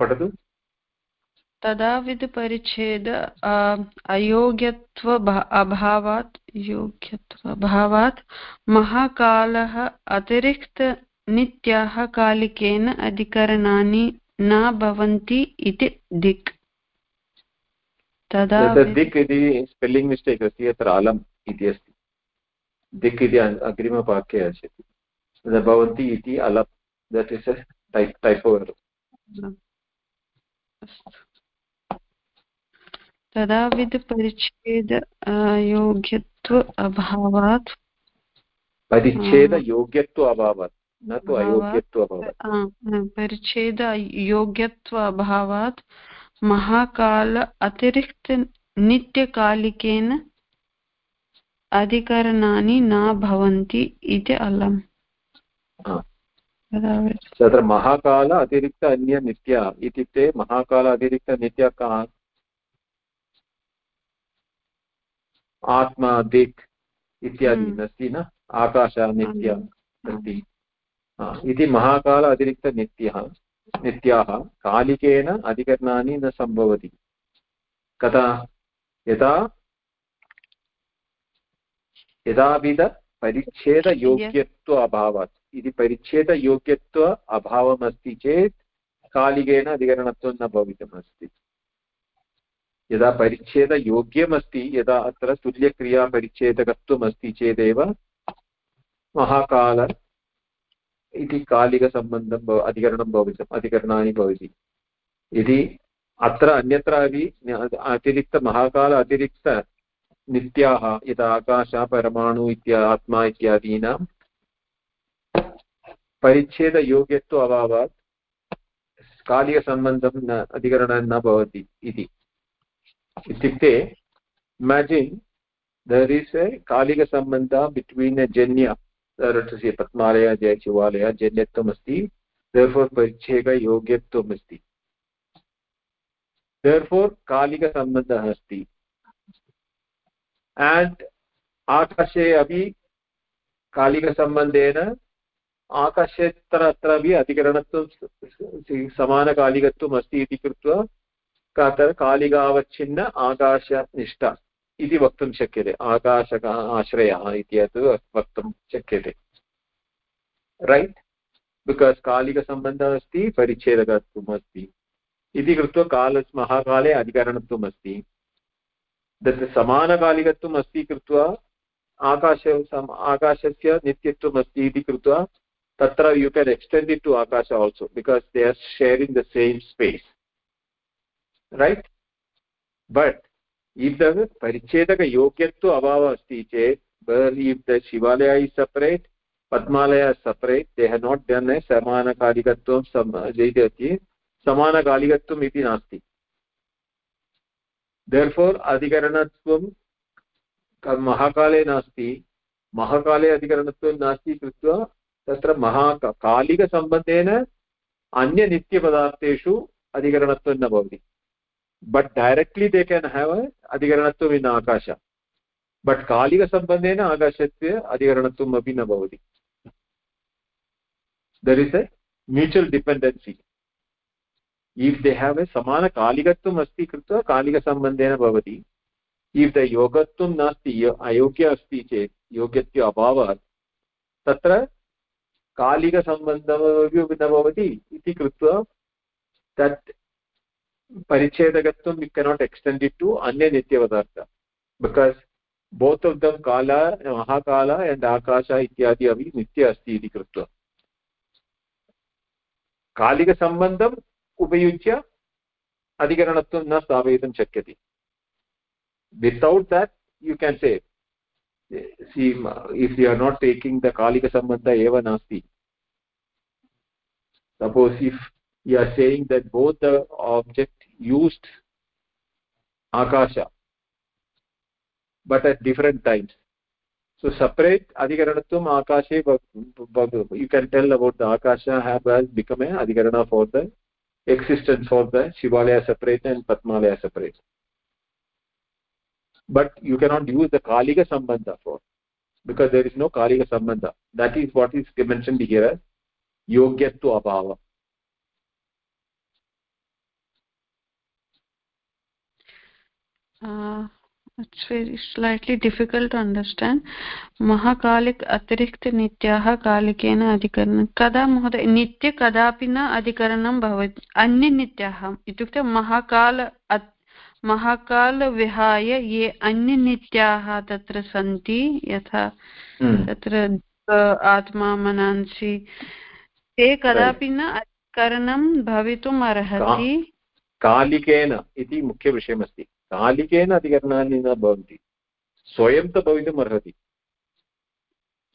Speaker 1: पठतु।
Speaker 4: तदाविधपरिच्छेद अयोग्यत्व अभावात् योग्यत्व अभावात् महाकालः अतिरिक्तनित्याः कालिकेन अधिकरणानि न भवन्ति इति दिक्।
Speaker 1: तदा दिक् इति स्पेल्लिङ्ग् मिस्टेक् अस्ति अत्र अलम् इति अस्ति। दिक् इति अग्रिमवाक्ये आसीत्। भवन्ति इति अलप् दट् इस् टैप् टैपो
Speaker 4: तदाविधपरिच्छेद योग्यत्व अभावात्।
Speaker 1: परिच्छेदयोग्यत्व अभावात्। न तु अयोग्यत्व अभावात्
Speaker 4: परिच्छेद योग्यत्व अभावात् महाकाल अतिरिक्त नित्यकालिकेन अधिकरणानि न भवन्ति इति अलम्।
Speaker 1: तत्र महाकाल अतिरिक्त अन्य नित्य इत्युक्ते महाकाल अतिरिक्त नित्य का? आत्मा दिक् इत्यादि हम्म। अस्ति न? आकाश नित्य अस्ति इति महाकाल अतिरिक्तनित्यः नित्याः कालिकेन अधिकरणानि न सम्भवति। कदा यदा यदाविधपरिच्छेदयोग्यत्व अभावात् इति परिच्छेदयोग्यत्व अभावमस्ति चेत् कालिकेन अधिकरणत्वं न भवितुमस्ति। यदा परिच्छेदयोग्यमस्ति, यदा अत्र तुल्यक्रियापरिच्छेदकत्वम् अस्ति चेदेव महाकाल इति कालिकसम्बन्धं अधिकरणं भवितुम्, अधिकरणानि भवति। यदि अत्र अन्यत्रापि अतिरिक्तमहाकाल अतिरिक्तनित्याः यथा आकाश, परमाणु इत्या, आत्मा इत्यादीनां परिच्छेदयोग्यत्व अभावात् कालिकसम्बन्धं न, अधिकरणं न भवति इति। इत्युक्ते इमेजिन् दर् इस् ए कालिकसम्बन्धः बिट्वीन् ए जन्य रटस्य पद्मालय जय शिवालय जन्यत्वम् अस्ति therefore परिच्छेदयोग्यत्वम् अस्ति therefore कालिकसम्बन्धः अस्ति। And आकाशे अपि कालिकसम्बन्धेन आकाशेतर अत्रापि अधिकरणत्वं समानकालिकत्वम् अस्ति इति कृत्वा कालिकावच्छिन्न आकाशनिष्ठा। इति वक्तुं शक्यते। आकाशकः आश्रयः इत्यत् वक्तुं शक्यते। रैट् बिकास् कालिकसम्बन्धः अस्ति, परिच्छेदकत्वम् अस्ति। इति कृत्वा काल, महाकाले अधिकरणत्वम् अस्ति। तत् समानकालिकत्वम् अस्ति कृत्वा आकाश आकाशस्य नित्यत्वम् अस्ति इति कृत्वा तत्र you can extend it to akasha also because they are sharing the same space right but asti chet where if the shivalaya is separate padmalaya is separate they have not done a samana kalikatvam jayati samana kalikatvam iti nasti therefore adhikaranatvam महाकाले नास्ति महाकाले अधिकरणत्वं नास्ति कृत्वा तत्र महा कालिकसम्बन्धेन अन्यनित्यपदार्थेषु अधिकरणत्वं न भवति but directly they can have अधिकरणत्वम् in Akash but कालिकसम्बन्धेन आकाशस्य अधिकरणत्वम् अपि न भवति there is a mutual dependency if they have a समानकालिकत्वम् अस्ति कृत्वा कालिकसम्बन्धेन भवति इफ् द योगत्वं नास्ति अयोग्य अस्ति चेत् योग्यस्य अभावात् तत्र कालिकसम्बन्धमपि न भवति इति कृत्वा तत् परिच्छेदकत्वं you cannot extend it to अन्य नित्यपदार्थ because both of them kala mahakala and आकाश इत्यादि अपि नित्य अस्ति इति कृत्वा कालिकसम्बन्धम् उपयुज्य अधिकरणत्वं न स्थापयितुं शक्यते without that you can say see if you are not taking the kalika sambandha eva nasti suppose if you are saying that both the object used akasha but at different times so separate adhikaranatvam akashe you can tell about the akasha has become a adhikarana for the existence for the shivalaya separate and padmalaya separate but you cannot use the kalika sambandha for because there is no kalika sambandha that is what is mentioned here as yogyatva abhava
Speaker 4: uh, it's very slightly difficult to understand. महाकालिक अतिरिक्तनित्याः कालिकेन अधिकरणं कदा महोदय नित्य कदापि न अधिकरणं भवति अन्यनित्याः इत्युक्ते महाकाल विहाय ये अन्यनित्याः तत्र सन्ति यथा तत्र आत्मा मनांसि ते कदापि न अधिकरणं भवितुम् अर्हति
Speaker 1: कालिकेन इति मुख्यविषयमस्ति कालिकेन अधिकरणानि न भवन्ति स्वयं तु भवितुम् अर्हति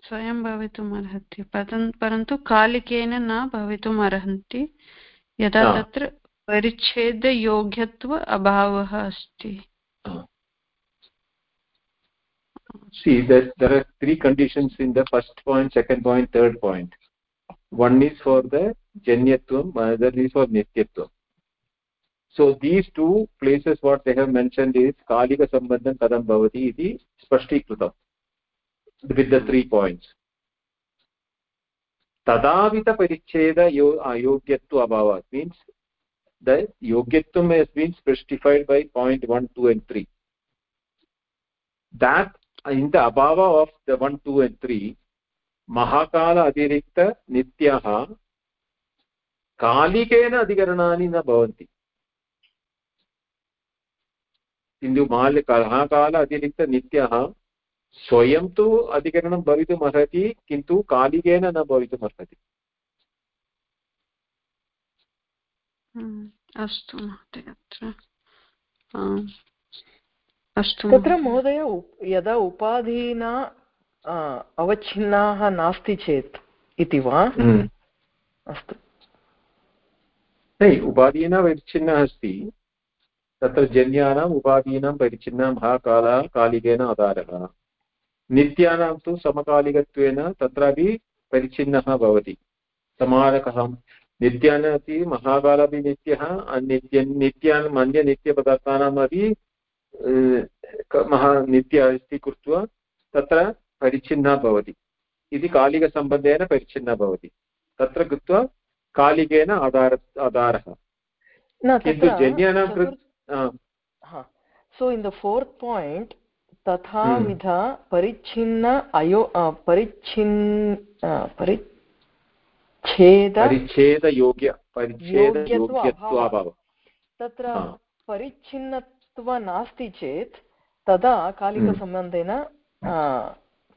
Speaker 4: स्वयं भवितुम् अर्हति परन्तु कालिकेन न भवितुम् अर्हन्ति यदा तत्र परिच्छेदयोग्यत्व अभावः अस्ति
Speaker 1: see that there are three conditions in the first point second point third point one is for the janyatvam another is for nityatvam so these two places what they have mentioned is kalika sambandham kadam bhavati iti spashtikrutam with the three points tadavita paricheda ayogyatva abhavat means the yogyatvam has been specified by point 1 2 and 3 that in the abhava of the 1 2 and 3 Mahakal अतिरिक्त नित्यः कालिकेन अधिकरणानि न भवन्ति किन्तु माल् महाकाल अतिरिक्तनित्यः स्वयं तु अधिकरणं भवितुम् अर्हति किन्तु कालिकेन न भवितुम् अर्हति.
Speaker 4: अस्तु महोदय
Speaker 2: अस्तु तत्र महोदय। यदा उपाधिना अवच्छिन्नाः नास्ति चेत् इति वा। अस्तु।
Speaker 1: नै उपाधीना परिच्छिन्नः अस्ति। तत्र जन्यानाम् उपाधीनां परिच्छिन्नः महाकालः कालिकेन आधारः नित्यानां तु समकालिकत्वेन तत्रापि परिच्छिन्नः भवति। समानकः। नित्यानापि महाकालपि नित्यः नित्य नित्यान् अन्यनित्यपदार्थानाम् अपि महा नित्य अस्ति कृत्वा तत्र परिच्छिन्ना भवति। इति कालिकसम्बन्धेन परिच्छिन्ना भवति। तत्र कृत्वा कालिकेन आधार। आधारः किन्तु जन्यानां कृत्
Speaker 2: so in the fourth point तथाविध परिच्छिन्न अयो परिच्छिन् परिच्छेद
Speaker 1: परिच्छेदयोग्य परिच्छेदयोग्यत्वाभावः
Speaker 2: तत्र परिच्छिन्न त्व नास्ति चेत् तदा कालिकसम्बन्धेन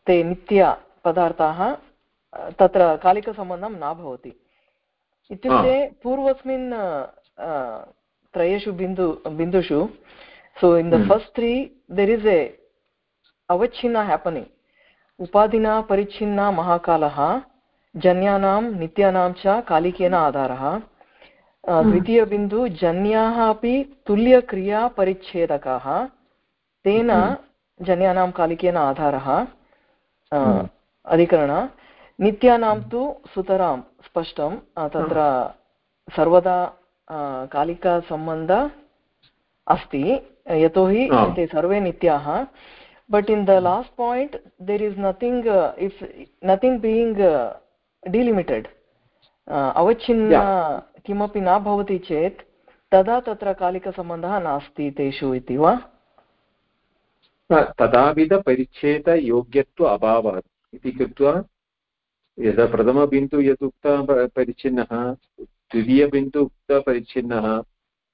Speaker 2: ते नित्यपदार्थाः तत्र कालिकसम्बन्धं न भवति। इत्युक्ते पूर्वस्मिन् त्रयेषु बिन्दु बिन्दुषु. So in the first three there is a अवच्छिन्ना happening उपाधिना परिच्छिन्ना महाकालः जन्यानां नित्यानां च कालिकेन आधारः. द्वितीयबिन्दु जन्याः अपि तुल्यक्रियापरिच्छेदकाः तेन जन्यानां कालिकेन आधारः. अधिकरण. नित्यानां तु सुतरां स्पष्टं. तत्र सर्वदा कालिकासम्बन्ध अस्ति यतोहि ते सर्वे नित्याः but in the last point there is nothing if nothing being delimited अवच्छिन्न किमपि न भवति चेत् तदा तत्र कालिकसम्बन्धः नास्ति तेषु इति वा
Speaker 1: तदाविधपरिच्छेदयोग्यत्व अभावः इति कृत्वा यदा प्रथमबिन्दु यद् उक्तः परिच्छिन्नः द्वितीयबिन्दु उक्तपरिच्छिन्नः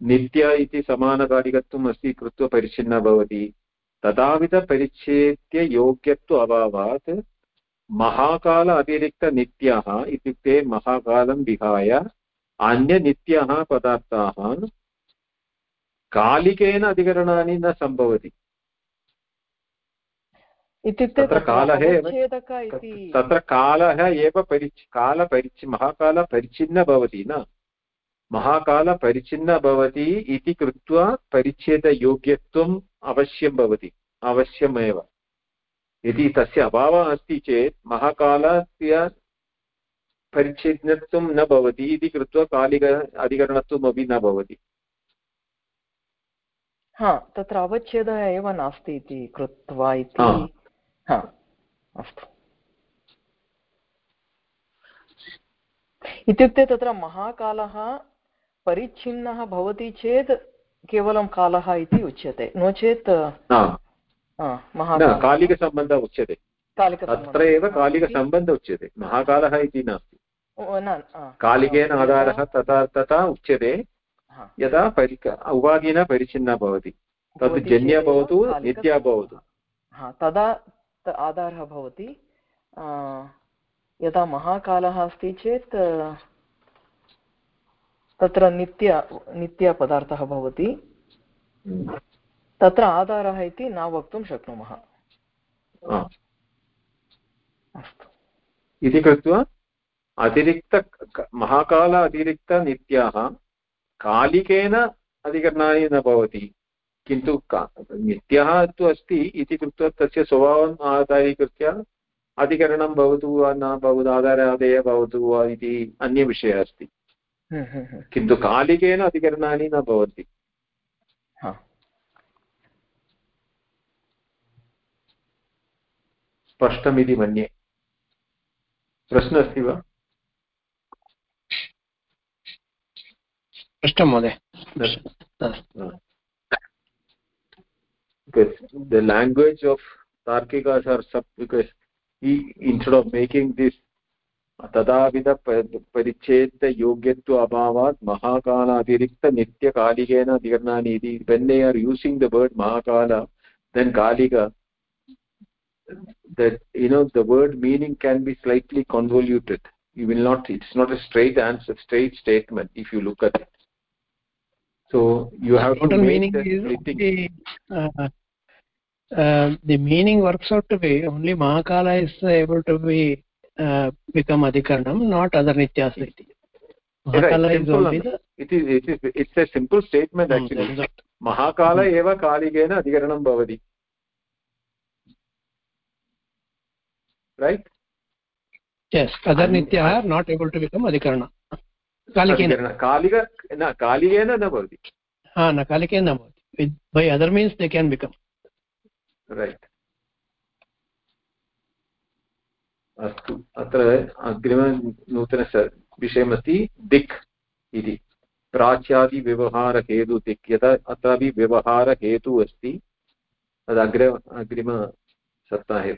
Speaker 1: नित्य इति समानकालिकत्वम् अस्ति कृत्वा परिच्छिन्नः भवति। तदाविधपरिच्छेद्य योग्यत्व अभावात् महाकाल अतिरिक्तनित्याः इत्युक्ते महाकालं विहाय अन्यनित्याः पदार्थाः कालिकेन अधिकरणानि न सम्भवति।
Speaker 2: इत्युक्ते
Speaker 1: तत्र कालः तत्र कालः एव परिच् कालपरिच् महाकालपरिच्छिन्न भवति न? महाकालपरिच्छिन्न भवति इति कृत्वा परिच्छेदयोग्यत्वम् अवश्यं भवति अवश्यमेव। यदि तस्य अभावः अस्ति चेत् महाकालस्य परिच्छिन्नत्वं न भवति इति कृत्वा कालिक अधिकरणत्वमपि न भवति।
Speaker 2: हा तत्र अवच्छेदः एव नास्ति इति कृत्वा इति अस्तु इत्युक्ते तत्र महाकालः परिच्छिन्नः भवति चेत् केवलं कालः इति उच्यते. नो चेत्
Speaker 1: कालिकसम्बन्धः उच्यते. तत्र एव कालिकसम्बन्धः उच्यते. महाकालः इति नास्ति. कालिकेन आधारः तथा तथा उच्यते. यदा परि उपाधिना परिच्छिन्ना भवति. तद् जन्य भवतु नित्या भवतु.
Speaker 2: तदा आधारः भवति। यदा महाकालः अस्ति चेत् तत्र नित्य नित्यपदार्थः भवति। तत्र आधारः इति न वक्तुं शक्नुमः।
Speaker 1: अस्तु। इति कृत्वा अतिरिक्त महाकाल अतिरिक्तनित्याः कालिकेन अधिकरणानि न भवति। किन्तु नित्यः तु अस्ति इति कृत्वा तस्य स्वभावम् आधारीकृत्य अधिकरणं भवतु वा न भवतु आधारादेय भवतु वा इति अन्यविषयः अस्ति।
Speaker 2: हम्म, हम्म, हम्म।
Speaker 1: किन्तु कालिकेन अधिकरणानि न भवन्ति। स्पष्टमिति मन्ये। प्रश्नः अस्ति वा?
Speaker 3: स्पष्टं महोदय।
Speaker 1: because the language of tarkikas are sub because he instead of making this तदाविध परिच्छेद योग्यत्व अभावात् महाकाल अतिरिक्त नित्यकालिकेन अधिकरणानि इति when they are using the word mahakala then kalika that you know the word meaning can be slightly convoluted you will not it's not a straight answer straight statement if you look at it so you have
Speaker 3: total
Speaker 1: to
Speaker 3: meaning is the, uh, uh, the meaning works out to be only mahakala is able to be uh, become adhikaranam not other nityas
Speaker 1: mahakala right, is only the it is it is it's a simple statement hmm, actually. mahakala eva kaligena adhikaranam bhavati right?
Speaker 3: Yes other nityah are not able to become adhikarana
Speaker 1: कालिकेन। कालिक न कालिकेन न भवति।
Speaker 3: हा न कालिकेन न भवति। By other means they can become
Speaker 1: right अस्तु अत्र अग्रिमनूतन विषयमस्ति दिक् इति। प्राच्यादिव्यवहारहेतु दिक् यथा अत्रापि व्यवहारहेतुः अस्ति। तदग्रे अग्रिमसप्ताहे।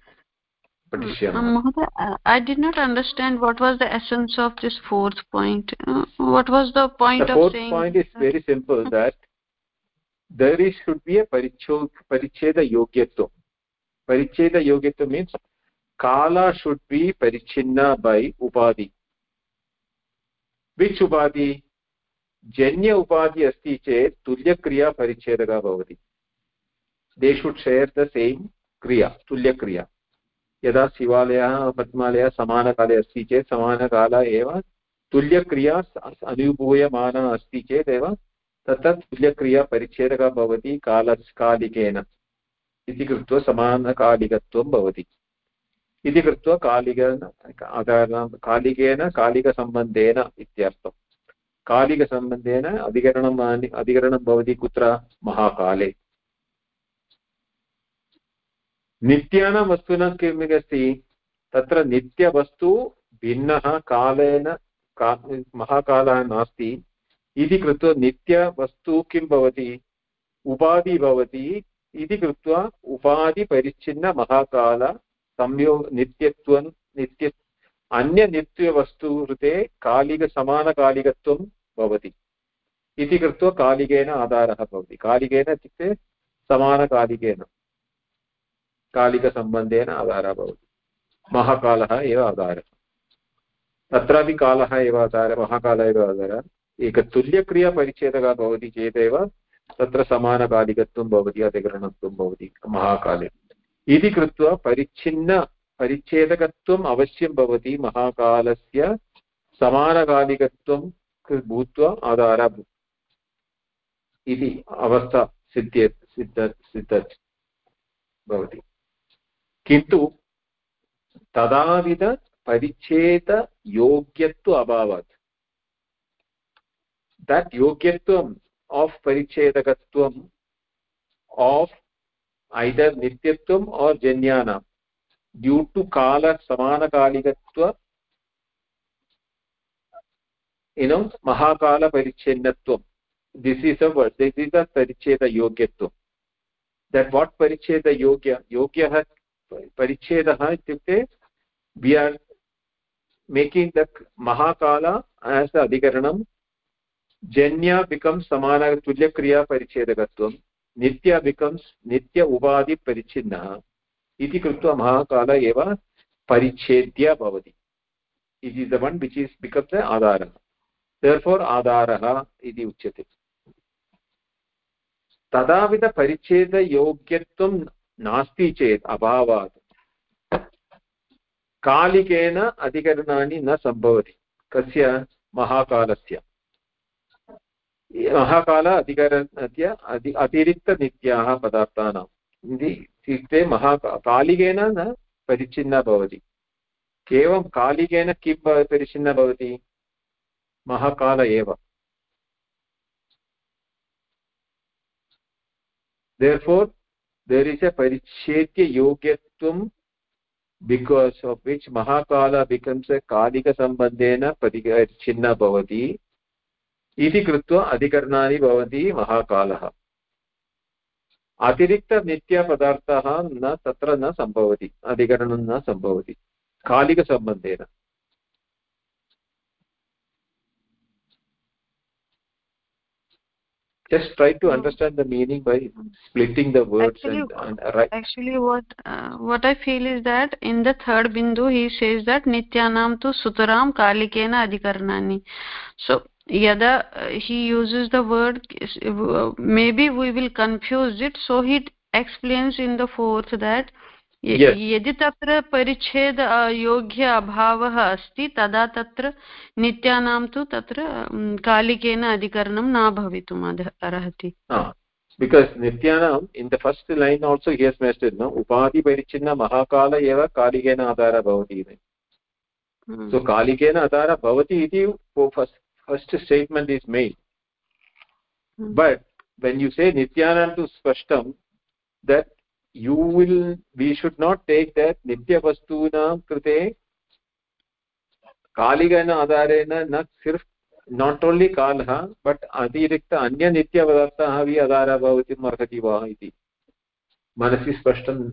Speaker 1: जन्य उपाधि अस्ति चेत् तुल्यक्रिया परिच्छेदः भवति they should share the same क्रिया तुल्यक्रिया यदा शिवालयः पद्मालयः समानकाले अस्ति चेत् समानकाल एव तुल्यक्रिया अनुभूयमाना अस्ति चेदेव तत्र तुल्यक्रिया परिच्छेदकः भवति काल कालिकेन। इति कृत्वा समानकालिकत्वं भवति। इति कृत्वा कालिकेन कालिकेन कालिकसम्बन्धेन इत्यर्थम् कालिकसम्बन्धेन अधिकरणम् अधिकरणं भवति कुत्र? महाकाले। नित्यानां वस्तूनां किम् अस्ति तत्र नित्यवस्तु भिन्नः कालेन का, महाकालः नास्ति। इति कृत्वा नित्यवस्तु किं भवति? उपाधि भवति। इति कृत्वा उपाधिपरिच्छिन्न महाकाल संयो नित्यत्वं, नित्य, अन्यनित्यवस्तु कृते कालिकसमानकालिकत्वं भवति। इति कृत्वा कालिकेन आधारः भवति। कालिकेन इत्युक्ते समानकालिकेन। कालिकसम्बन्धेन आधारः भवति। महाकालः एव आधारः। तत्रापि कालः एव आधारः, महाकालः एव आधारः। एकतुल्यक्रियापरिच्छेदकः भवति चेदेव तत्र समानकालिकत्वं भवति अधिकरणत्वं भवति महाकाले। इति कृत्वा परिच्छिन्न, परिच्छेदकत्वम् अवश्यं भवति महाकालस्य समानकालिकत्वं भूत्वा आधारः इति अवस्था सिद्ध्येत्, सिद्ध सिद्ध, भवति। किन्तु तदाविधपरिच्छेदयोग्यत्व अभावात्। दट् योग्यत्वम् आफ् परिच्छेदकत्वम् आफ् ऐदर् नित्यत्वम् आर् जन्यानां ड्यू टु कालसमानकालिकत्व इनो महाकालपरिच्छिन्नत्वं this is as is a परिच्छेदयोग्यत्वं that what परिच्छेदयोग्य, योग्यः परिच्छेदः इत्युक्ते we are making the mahakala as अधिकरणं जन्य बिकम्स् समान नित्य बिकम्स् नित्य उपाधिपरिच्छिन्नः इति कृत्वा महाकाल एव परिच्छेद्य भवति it is the one which is become the आधारः therefore आधारः इति उच्यते तदाविधपरिच्छेदयोग्यत्वं नास्ति चेत् अभावात्। कालिकेन अधिकरणानि न सम्भवति, कस्य? महाकालस्य। महाकाल अधिकरणस्य अति अतिरिक्तनित्याः पदार्थानाम् इत्युक्ते महा, कालिकेन न परिच्छिन्ना भवति। केवलं कालिकेन किं परिच्छिन्ना भवति? महाकाल एव। Therefore there is a parichedya yogyatvam because of which mahakala becomes a kalika sambandhena parichhinna bhavati इति कृत्वा अधिकरणानि भवन्ति महाकालः अतिरिक्तनित्यपदार्थः न तत्र न सम्भवति अधिकरणं न सम्भवति कालिकसम्बन्धेन just try to understand the meaning by splitting the words
Speaker 4: actually,
Speaker 1: and, and right
Speaker 4: actually what uh, what i feel is that in the third bindu he says that nityanam tu sutaram kalikena adhikarnani. So yada uh, he uses the word uh, maybe we will confuse it. So he explains in the fourth that यदि तत्र परिच्छेद योग्य अभावः अस्ति तदा तत्र नित्यानां तु तत्र कालिकेन अधिकरणं न भवितुम् अर्हति।
Speaker 1: Because नित्यानाम् in the first line also हियर्स् मेस्टेड् न उपाधिपरिच्छिन्न महाकाल एव कालिकेन आधारः भवति इति। सो कालिकेन आधारः भवति इति first statement is main but when you say नित्यानां तु स्पष्टं that you will we should not take that nitya vastunam krute कालिगन आधारेण न सिर्फ़ नाट् ओन्लि कालः बट् अतिरिक्त अन्यनित्यपदार्थः अपि आधारः भवितुम् अर्हति वा इति मनसि स्पष्टं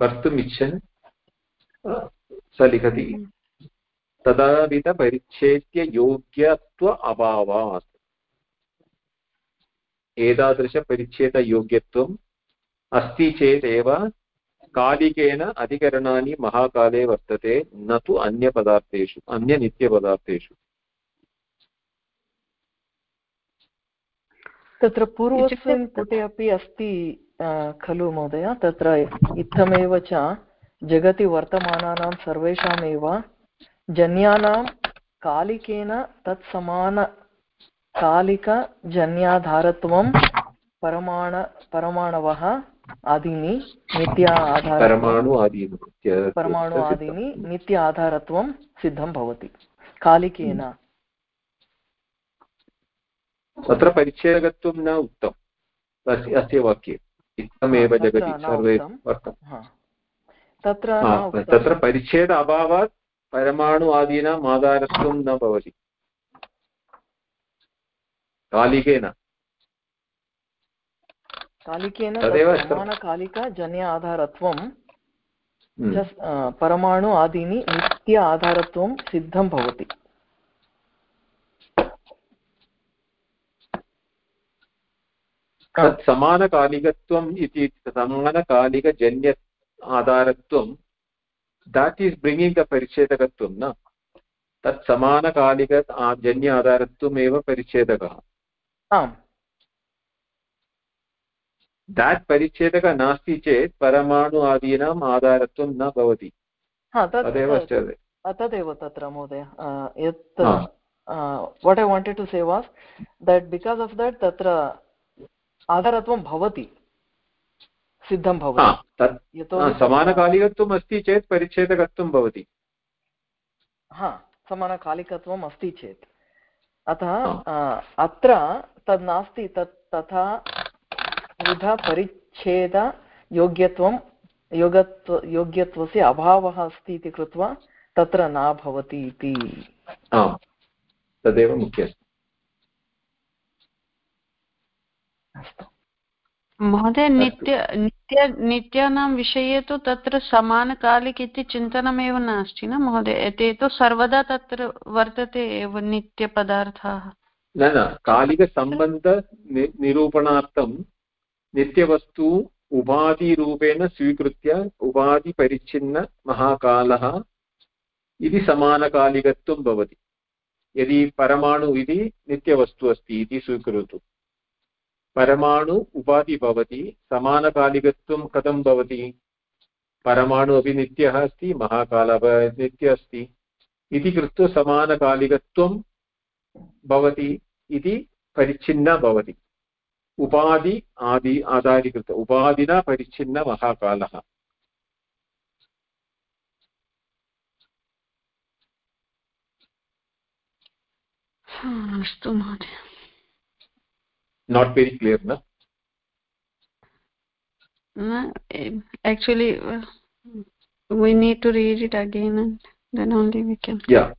Speaker 1: कर्तुम् इच्छन् स लिखति तदाविधपरिच्छेद्ययोग्यत्व अभावात् एतादृशपरिच्छेदयोग्यत्वं अस्ति चेदेव कालिकेन अधिकरणानि महाकाले वर्तते न तु अन्यपदार्थेषु अन्यनित्यपदार्थेषु।
Speaker 2: तत्र पूर्वस्मिन् पुटे अपि अस्ति खलु महोदय तत्र इत्थमेव च जगति वर्तमानानां सर्वेषामेव जन्यानां कालिकेन तत्समान कालिकजन्याधारत्वं परमाण परमाणवः आदीनि नित्य आधार
Speaker 1: परमाणु आदीनि
Speaker 2: परमाणु आदीनि नित्य आधारत्वं सिद्धं भवति। कालिकेन।
Speaker 1: तत्र परिच्छेदकत्वं न उक्तम्। अस्य वाक्ये। इत्थमेव जगति सर्वे
Speaker 2: तत्र
Speaker 1: तत्र परिच्छेद अभावात् परमाणु आदीनाम् आधारत्वं न भवति। कालिकेन।
Speaker 2: कालिकेन समानकालिकजन्य आधारत्वं
Speaker 1: हम्म।
Speaker 2: परमाणु आदीनि नित्य आधारत्वं सिद्धं भवति।
Speaker 1: तत् समानकालिकत्वम् इति समानकालिकजन्य आधारत्वं दाट् ఈस् ब्रिङ्गिङ्ग् द परिच्छेदकत्वं न। तत् समानकालिक जन्य आधारत्वमेव परिच्छेदकः।
Speaker 2: आम्।
Speaker 1: दाट् परिच्छेदकः नास्ति चेत् परमाणु आदीनाम् आधारत्वं न भवति तदेव
Speaker 2: तदेव तत्र महोदय यत् what I wanted to say was that because of that तत्र आधारत्वं भवति सिद्धं भवति
Speaker 1: समानकालिकत्वम् अस्ति चेत् परिच्छेदकत्वं भवति
Speaker 2: हा समानकालिकत्वम् अस्ति चेत् अतः अत्र तद् नास्ति तत् तथा विधपरिच्छेदयोग्यत्वं योगत्व योग्यत्वस्य अभावः अस्ति इति कृत्वा तत्र न भवति इति।
Speaker 1: तदेव मुख्यम्
Speaker 4: अस्तु। महोदय नित्य नित्य नित्यानां विषये तु तत्र समानकालिक इति चिन्तनमेव नास्ति न महोदय? ते तु सर्वदा तत्र वर्तते एव नित्यपदार्थाः।
Speaker 1: न न कालिकसम्बन्ध निरूपणार्थं नित्यवस्तु उपाधिरूपेण स्वीकृत्य उपाधिपरिच्छिन्न महाकालः इति समानकालिकत्वं भवति। यदि परमाणु इति नित्यवस्तु अस्ति इति स्वीकरोतु। परमाणु उपाधि भवति, समानकालिकत्वं कथं भवति? परमाणु अपि नित्यः अस्ति, महाकाल नित्य अस्ति इति कृत्वा समानकालिकत्वं भवति इति परिच्छिन्ना भवति। उपाधि आदि आधारीकृत उपाधिना परिच्छिन्न महाकालः
Speaker 4: अस्तु महोदय
Speaker 1: नाट् वेरि क्लियर् न
Speaker 4: actually uh, we need to read it again and then only we can
Speaker 1: yeah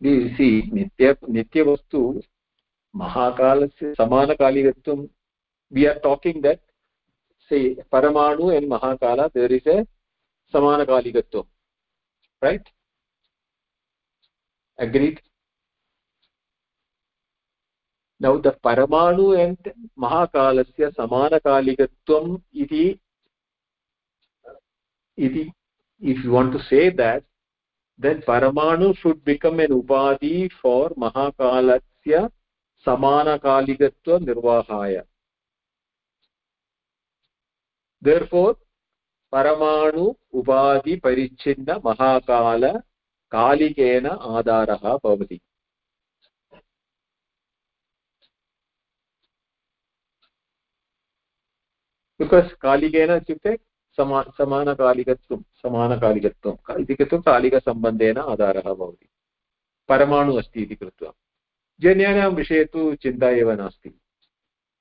Speaker 1: see nitya nityavastu महाकालस्य समानकालिकत्वं we are talking that say paramanu and mahakala there is a समानकालिकत्वं right agreed now the paramanu and महाकालस्य समानकालिकत्वम् इति इति if you want to say that then paramanu should become an upadhi for महाकालस्य समानकालिकत्वनिर्वाहाय therefore परमाणु उपाधिपरिच्छिन्न महाकाल कालिकेन आधारः भवति because कालिकेन इत्युक्ते समा समानकालिकत्वं समानकालिकत्वम् इति कालिकसम्बन्धेन आधारः भवति परमाणु अस्ति इति कृत्वा जन्यानां विषये तु चिन्ता एव नास्ति।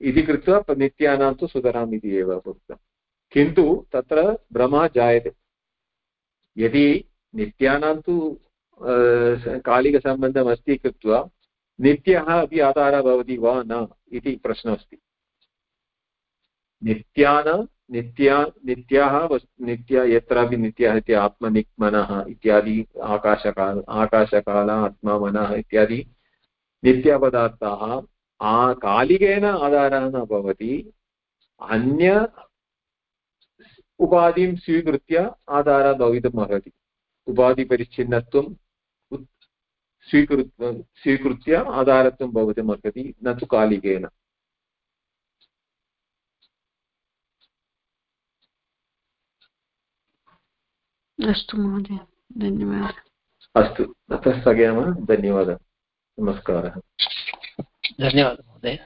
Speaker 1: इति कृत्वा नित्यानां तु सुतराम् इति एव उक्तम् किन्तु तत्र भ्रमः जायते। यदि नित्यानां तु कालिकसम्बन्धम् अस्ति कृत्वा नित्यः अपि आधारः भवति वा न इति प्रश्नः अस्ति। नित्यान, नित्या, नित्याः नित्य, यत्रापि नित्यः इति आत्मनिक्मनः इत्यादि, आकाशकाल आकाशकाल आत्मा मनः इत्यादि नित्यपदार्थाः कालिकेन आधारः न भवति अन्य उपाधिं स्वीकृत्य आधारः भवितुम् अर्हति। उपाधिपरिच्छिन्नत्वं स्वीकृत्य स्वीकृत्य आधारत्वं भवितुम् अर्हति न तु कालिकेन।
Speaker 4: अस्तु महोदय धन्यवादः।
Speaker 1: अस्तु ततः स्थगयामः धन्यवादः। नमस्कारः।
Speaker 3: धन्यवादः महोदय।